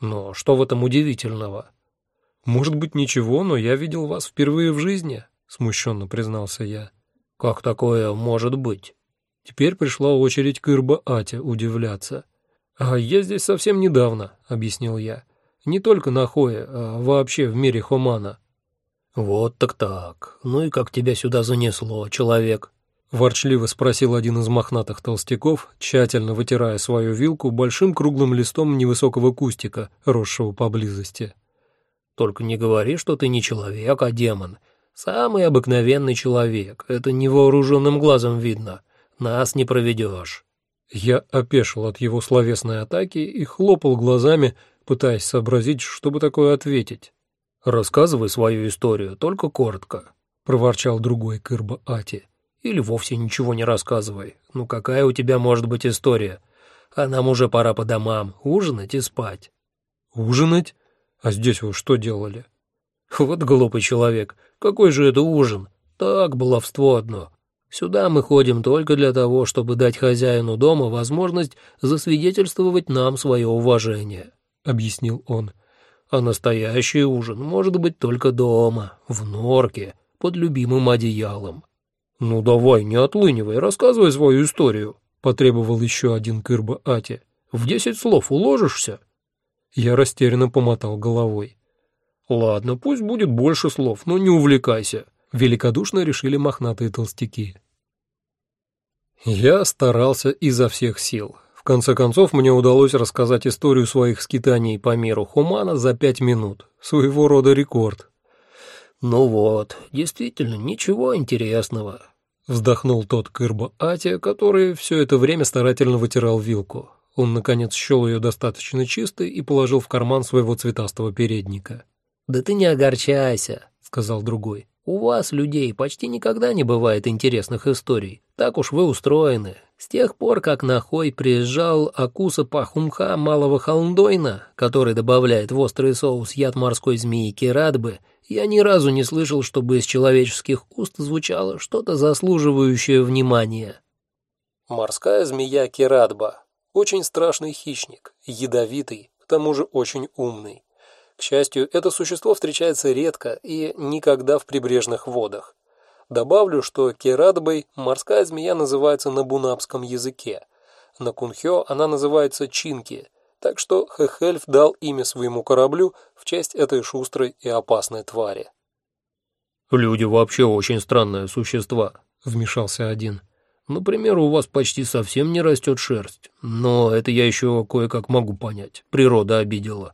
«Но что в этом удивительного?» «Может быть, ничего, но я видел вас впервые в жизни», — смущенно признался я. «Как такое может быть?» Теперь пришла очередь к Ирба-Ате удивляться. «А я здесь совсем недавно», — объяснил я. «Не только на Хое, а вообще в мире Хомана». «Вот так так. Ну и как тебя сюда занесло, человек?» Ворчливо спросил один из мохнатых толстяков, тщательно вытирая свою вилку большим круглым листом невысокого кустика, росшего поблизости. Только не говори, что ты не человек, а демон. Самый обыкновенный человек. Это невооруженным глазом видно. Нас не проведешь». Я опешил от его словесной атаки и хлопал глазами, пытаясь сообразить, чтобы такое ответить. «Рассказывай свою историю, только коротко», — проворчал другой Кырба Ати. «Или вовсе ничего не рассказывай. Ну какая у тебя может быть история? А нам уже пора по домам, ужинать и спать». «Ужинать? А здесь вы что делали? Вот глупый человек. Какой же это ужин? Так, баловство одно. Сюда мы ходим только для того, чтобы дать хозяину дома возможность засвидетельствовать нам свое уважение, — объяснил он. А настоящий ужин может быть только дома, в норке, под любимым одеялом. «Ну давай, не отлынивай, рассказывай свою историю», — потребовал еще один Кырба Ати. «В десять слов уложишься?» Я растерянно помотал головой. «Ладно, пусть будет больше слов, но не увлекайся», — великодушно решили мохнатые толстяки. Я старался изо всех сил. В конце концов, мне удалось рассказать историю своих скитаний по миру Хумана за пять минут. Своего рода рекорд. «Ну вот, действительно, ничего интересного», — вздохнул тот Кырба Атия, который все это время старательно вытирал вилку. Он, наконец, счел ее достаточно чистой и положил в карман своего цветастого передника. «Да ты не огорчайся», — сказал другой. «У вас, людей, почти никогда не бывает интересных историй. Так уж вы устроены. С тех пор, как на Хой приезжал Акуса Пахумха Малого Халндойна, который добавляет в острый соус яд морской змеи Керадбы, я ни разу не слышал, чтобы из человеческих уст звучало что-то заслуживающее внимания». Морская змея Керадба очень страшный хищник, ядовитый, к тому же очень умный. К счастью, это существо встречается редко и никогда в прибрежных водах. Добавлю, что керадбой морская змея называется на бунапском языке. На кунхё она называется чинки, так что Хехельф дал имя своему кораблю в честь этой шустрой и опасной твари. «Люди вообще очень странные существа», — вмешался один. Например, у вас почти совсем не растет шерсть. Но это я еще кое-как могу понять. Природа обидела.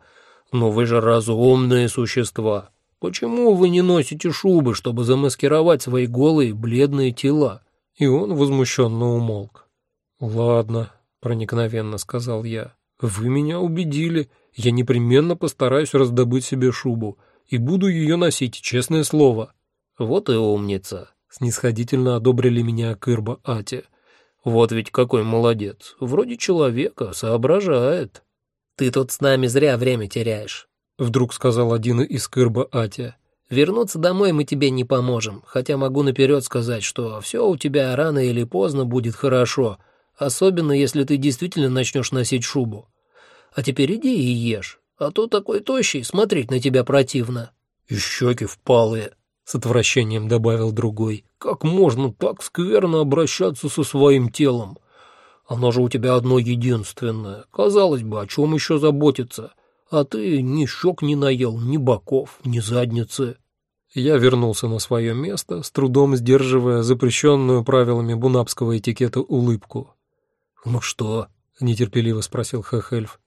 Но вы же разумные существа. Почему вы не носите шубы, чтобы замаскировать свои голые бледные тела?» И он возмущенно умолк. «Ладно», — проникновенно сказал я. «Вы меня убедили. Я непременно постараюсь раздобыть себе шубу и буду ее носить, честное слово». «Вот и умница», Снисходительно одобрили меня Кырба Ати. Вот ведь какой молодец. Вроде человека, соображает. Ты тут с нами зря время теряешь. Вдруг сказал один из Кырба Ати. Вернуться домой мы тебе не поможем, хотя могу наперед сказать, что все у тебя рано или поздно будет хорошо, особенно если ты действительно начнешь носить шубу. А теперь иди и ешь, а то такой тощий, смотреть на тебя противно». «И щеки впалые», — с отвращением добавил другой. «Как можно так скверно обращаться со своим телом? Оно же у тебя одно единственное. Казалось бы, о чем еще заботиться? А ты ни щек не наел, ни боков, ни задницы». Я вернулся на свое место, с трудом сдерживая запрещенную правилами бунапского этикета улыбку. «Ну что?» — нетерпеливо спросил Хехельф.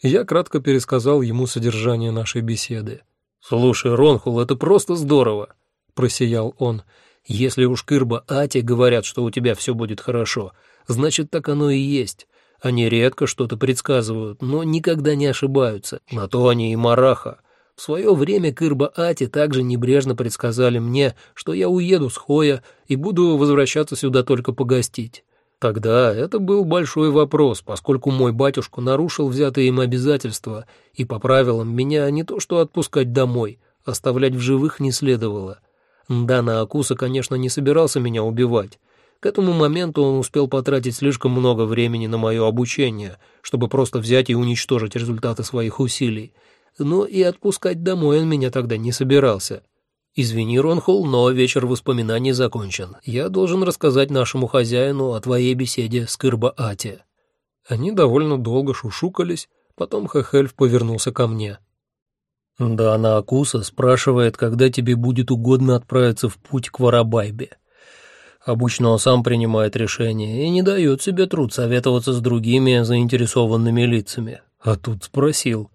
Я кратко пересказал ему содержание нашей беседы. «Слушай, Ронхул, это просто здорово!» — просиял он. «Если уж Кырба Ати говорят, что у тебя все будет хорошо, значит, так оно и есть. Они редко что-то предсказывают, но никогда не ошибаются. На то они и мараха. В свое время Кырба Ати также небрежно предсказали мне, что я уеду с Хоя и буду возвращаться сюда только погостить. Тогда это был большой вопрос, поскольку мой батюшка нарушил взятые им обязательства, и по правилам меня не то что отпускать домой, оставлять в живых не следовало. Дана Акуса, конечно, не собирался меня убивать, к этому моменту он успел потратить слишком много времени на мое обучение, чтобы просто взять и уничтожить результаты своих усилий. Но и отпускать домой он меня тогда не собирался. Извини, Ронхол, но вечер воспоминаний закончен. Я должен рассказать нашему хозяину о твоей беседе с Кырба-Ати. Они довольно долго шушукались, потом Хехельф повернулся ко мне. Да, она Акуса спрашивает, когда тебе будет угодно отправиться в путь к Воробайбе. Обычно он сам принимает решение и не дает себе труд советоваться с другими заинтересованными лицами. А тут спросил.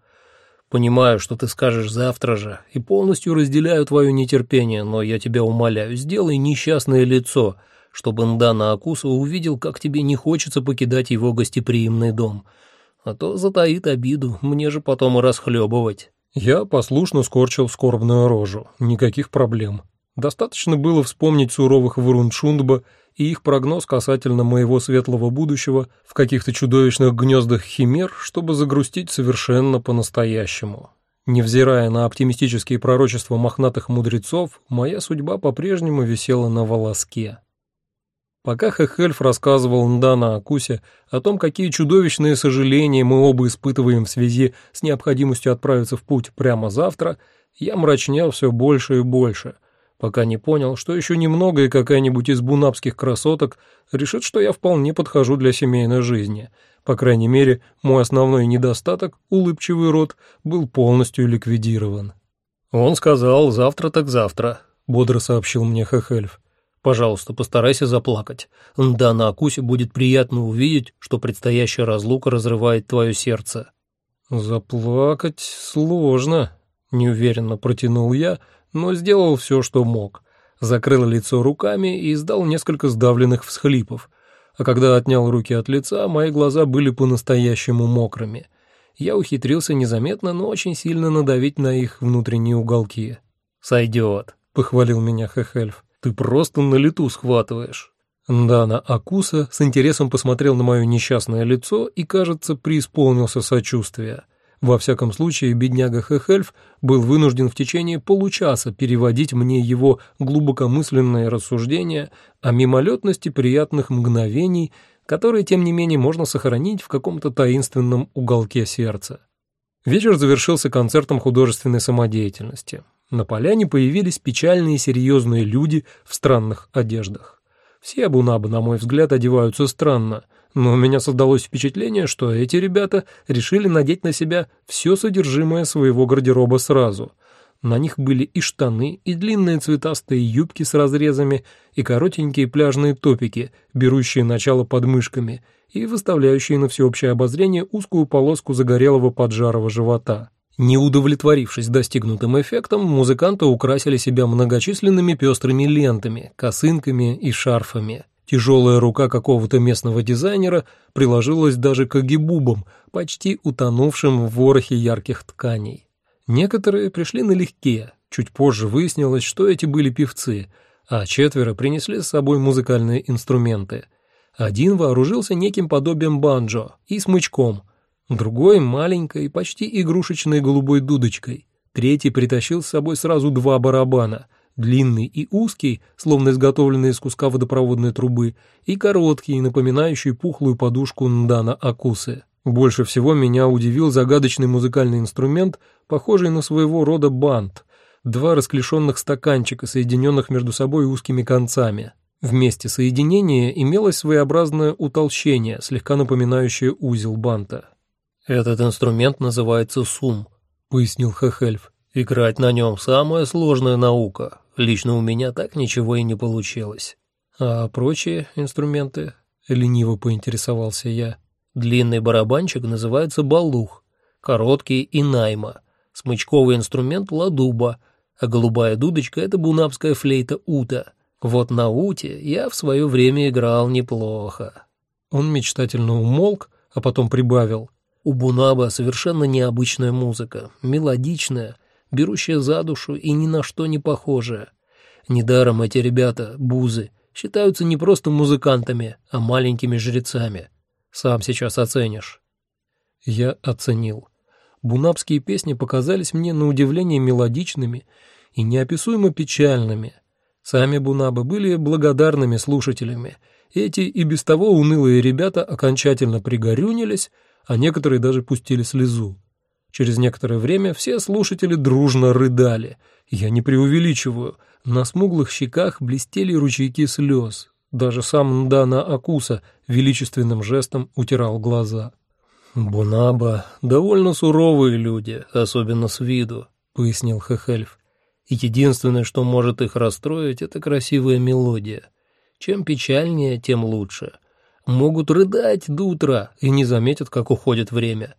«Понимаю, что ты скажешь завтра же, и полностью разделяю твое нетерпение, но я тебя умоляю, сделай несчастное лицо, чтобы Ндана Акуса увидел, как тебе не хочется покидать его гостеприимный дом. А то затаит обиду, мне же потом и расхлебывать». Я послушно скорчил скорбную рожу. Никаких проблем. Достаточно было вспомнить суровых Вуруншундба и их прогноз касательно моего светлого будущего в каких-то чудовищных гнездах химер, чтобы загрустить совершенно по-настоящему. Невзирая на оптимистические пророчества мохнатых мудрецов, моя судьба по-прежнему висела на волоске. Пока Хехельф рассказывал Ндана Акусе о том, какие чудовищные сожаления мы оба испытываем в связи с необходимостью отправиться в путь прямо завтра, я мрачнел все больше и больше, пока не понял, что еще немного и какая-нибудь из бунапских красоток решит, что я вполне подхожу для семейной жизни. По крайней мере, мой основной недостаток, улыбчивый рот, был полностью ликвидирован. «Он сказал, завтра так завтра», — бодро сообщил мне Хехельф. «Пожалуйста, постарайся заплакать. Да, на Акусе будет приятно увидеть, что предстоящая разлука разрывает твое сердце». «Заплакать сложно», — неуверенно протянул я, — но сделал все, что мог. Закрыл лицо руками и издал несколько сдавленных всхлипов, а когда отнял руки от лица, мои глаза были по-настоящему мокрыми. Я ухитрился незаметно, но очень сильно надавить на их внутренние уголки. «Сойдет», — похвалил меня Хехельф. «Ты просто на лету схватываешь». Дана Акуса с интересом посмотрел на мое несчастное лицо и, кажется, преисполнился сочувствия. Во всяком случае, бедняга Хехельф был вынужден в течение получаса переводить мне его глубокомысленные рассуждения о мимолетности приятных мгновений, которые, тем не менее, можно сохранить в каком-то таинственном уголке сердца. Вечер завершился концертом художественной самодеятельности. На поляне появились печальные серьезные люди в странных одеждах. Все абунабы, на мой взгляд, одеваются странно – но у меня создалось впечатление, что эти ребята решили надеть на себя все содержимое своего гардероба сразу. На них были и штаны, и длинные цветастые юбки с разрезами, и коротенькие пляжные топики, берущие начало под мышками, и выставляющие на всеобщее обозрение узкую полоску загорелого поджарого живота. Не удовлетворившись достигнутым эффектом, музыканты украсили себя многочисленными пестрыми лентами, косынками и шарфами. Тяжелая рука какого-то местного дизайнера приложилась даже к агибубам, почти утонувшим в ворохе ярких тканей. Некоторые пришли налегке, чуть позже выяснилось, что эти были певцы, а четверо принесли с собой музыкальные инструменты. Один вооружился неким подобием банджо и смычком, другой — маленькой, почти игрушечной голубой дудочкой, Третий притащил с собой сразу два барабана, длинный и узкий, словно изготовленный из куска водопроводной трубы, и короткий, напоминающий пухлую подушку Ндана Акусы. Больше всего меня удивил загадочный музыкальный инструмент, похожий на своего рода бант, два расклешенных стаканчика, соединенных между собой узкими концами. В месте соединения имелось своеобразное утолщение, слегка напоминающее узел банта. «Этот инструмент называется сум», — пояснил Хехельф. «Играть на нем самая сложная наука. Лично у меня так ничего и не получилось». «А прочие инструменты?» — лениво поинтересовался я. Длинный барабанчик называется балух, короткий и найма, смычковый инструмент ладуба, а голубая дудочка — это бунапская флейта ута. Вот на уте я в свое время играл неплохо. Он мечтательно умолк, а потом прибавил. У бунаба совершенно необычная музыка, мелодичная, берущая за душу и ни на что не похожая. Недаром эти ребята, бузы, считаются не просто музыкантами, а маленькими жрецами. Сам сейчас оценишь». Я оценил. Бунапские песни показались мне на удивление мелодичными и неописуемо печальными. Сами бунабы были благодарными слушателями. Эти и без того унылые ребята окончательно пригорюнились, а некоторые даже пустили слезу. Через некоторое время все слушатели дружно рыдали. Я не преувеличиваю, на смуглых щеках блестели ручейки слез, даже сам Ндана Акуса величественным жестом утирал глаза. «Бунаба — довольно суровые люди, особенно с виду», — пояснил Хехельф. «И единственное, что может их расстроить, — это красивая мелодия. Чем печальнее, тем лучше. Могут рыдать до утра и не заметят, как уходит время.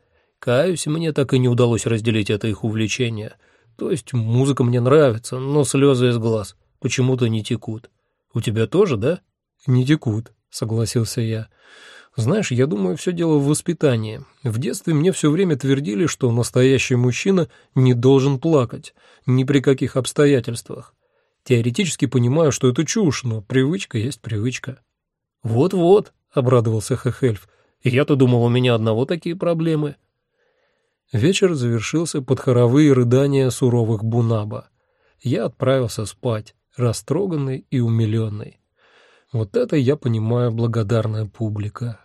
Каюсь, мне так и не удалось разделить это их увлечение. То есть музыка мне нравится, но слезы из глаз почему-то не текут. У тебя тоже, да?» «Не текут», — согласился я. «Знаешь, я думаю, все дело в воспитании. В детстве мне все время твердили, что настоящий мужчина не должен плакать, ни при каких обстоятельствах. Теоретически понимаю, что это чушь, но привычка есть привычка». «Вот-вот», — обрадовался Хехельф. «Я-то думал, у меня одного такие проблемы». Вечер завершился под хоровые рыдания суровых бунаба. Я отправился спать, растроганный и умиленный. Вот это я понимаю благодарная публика.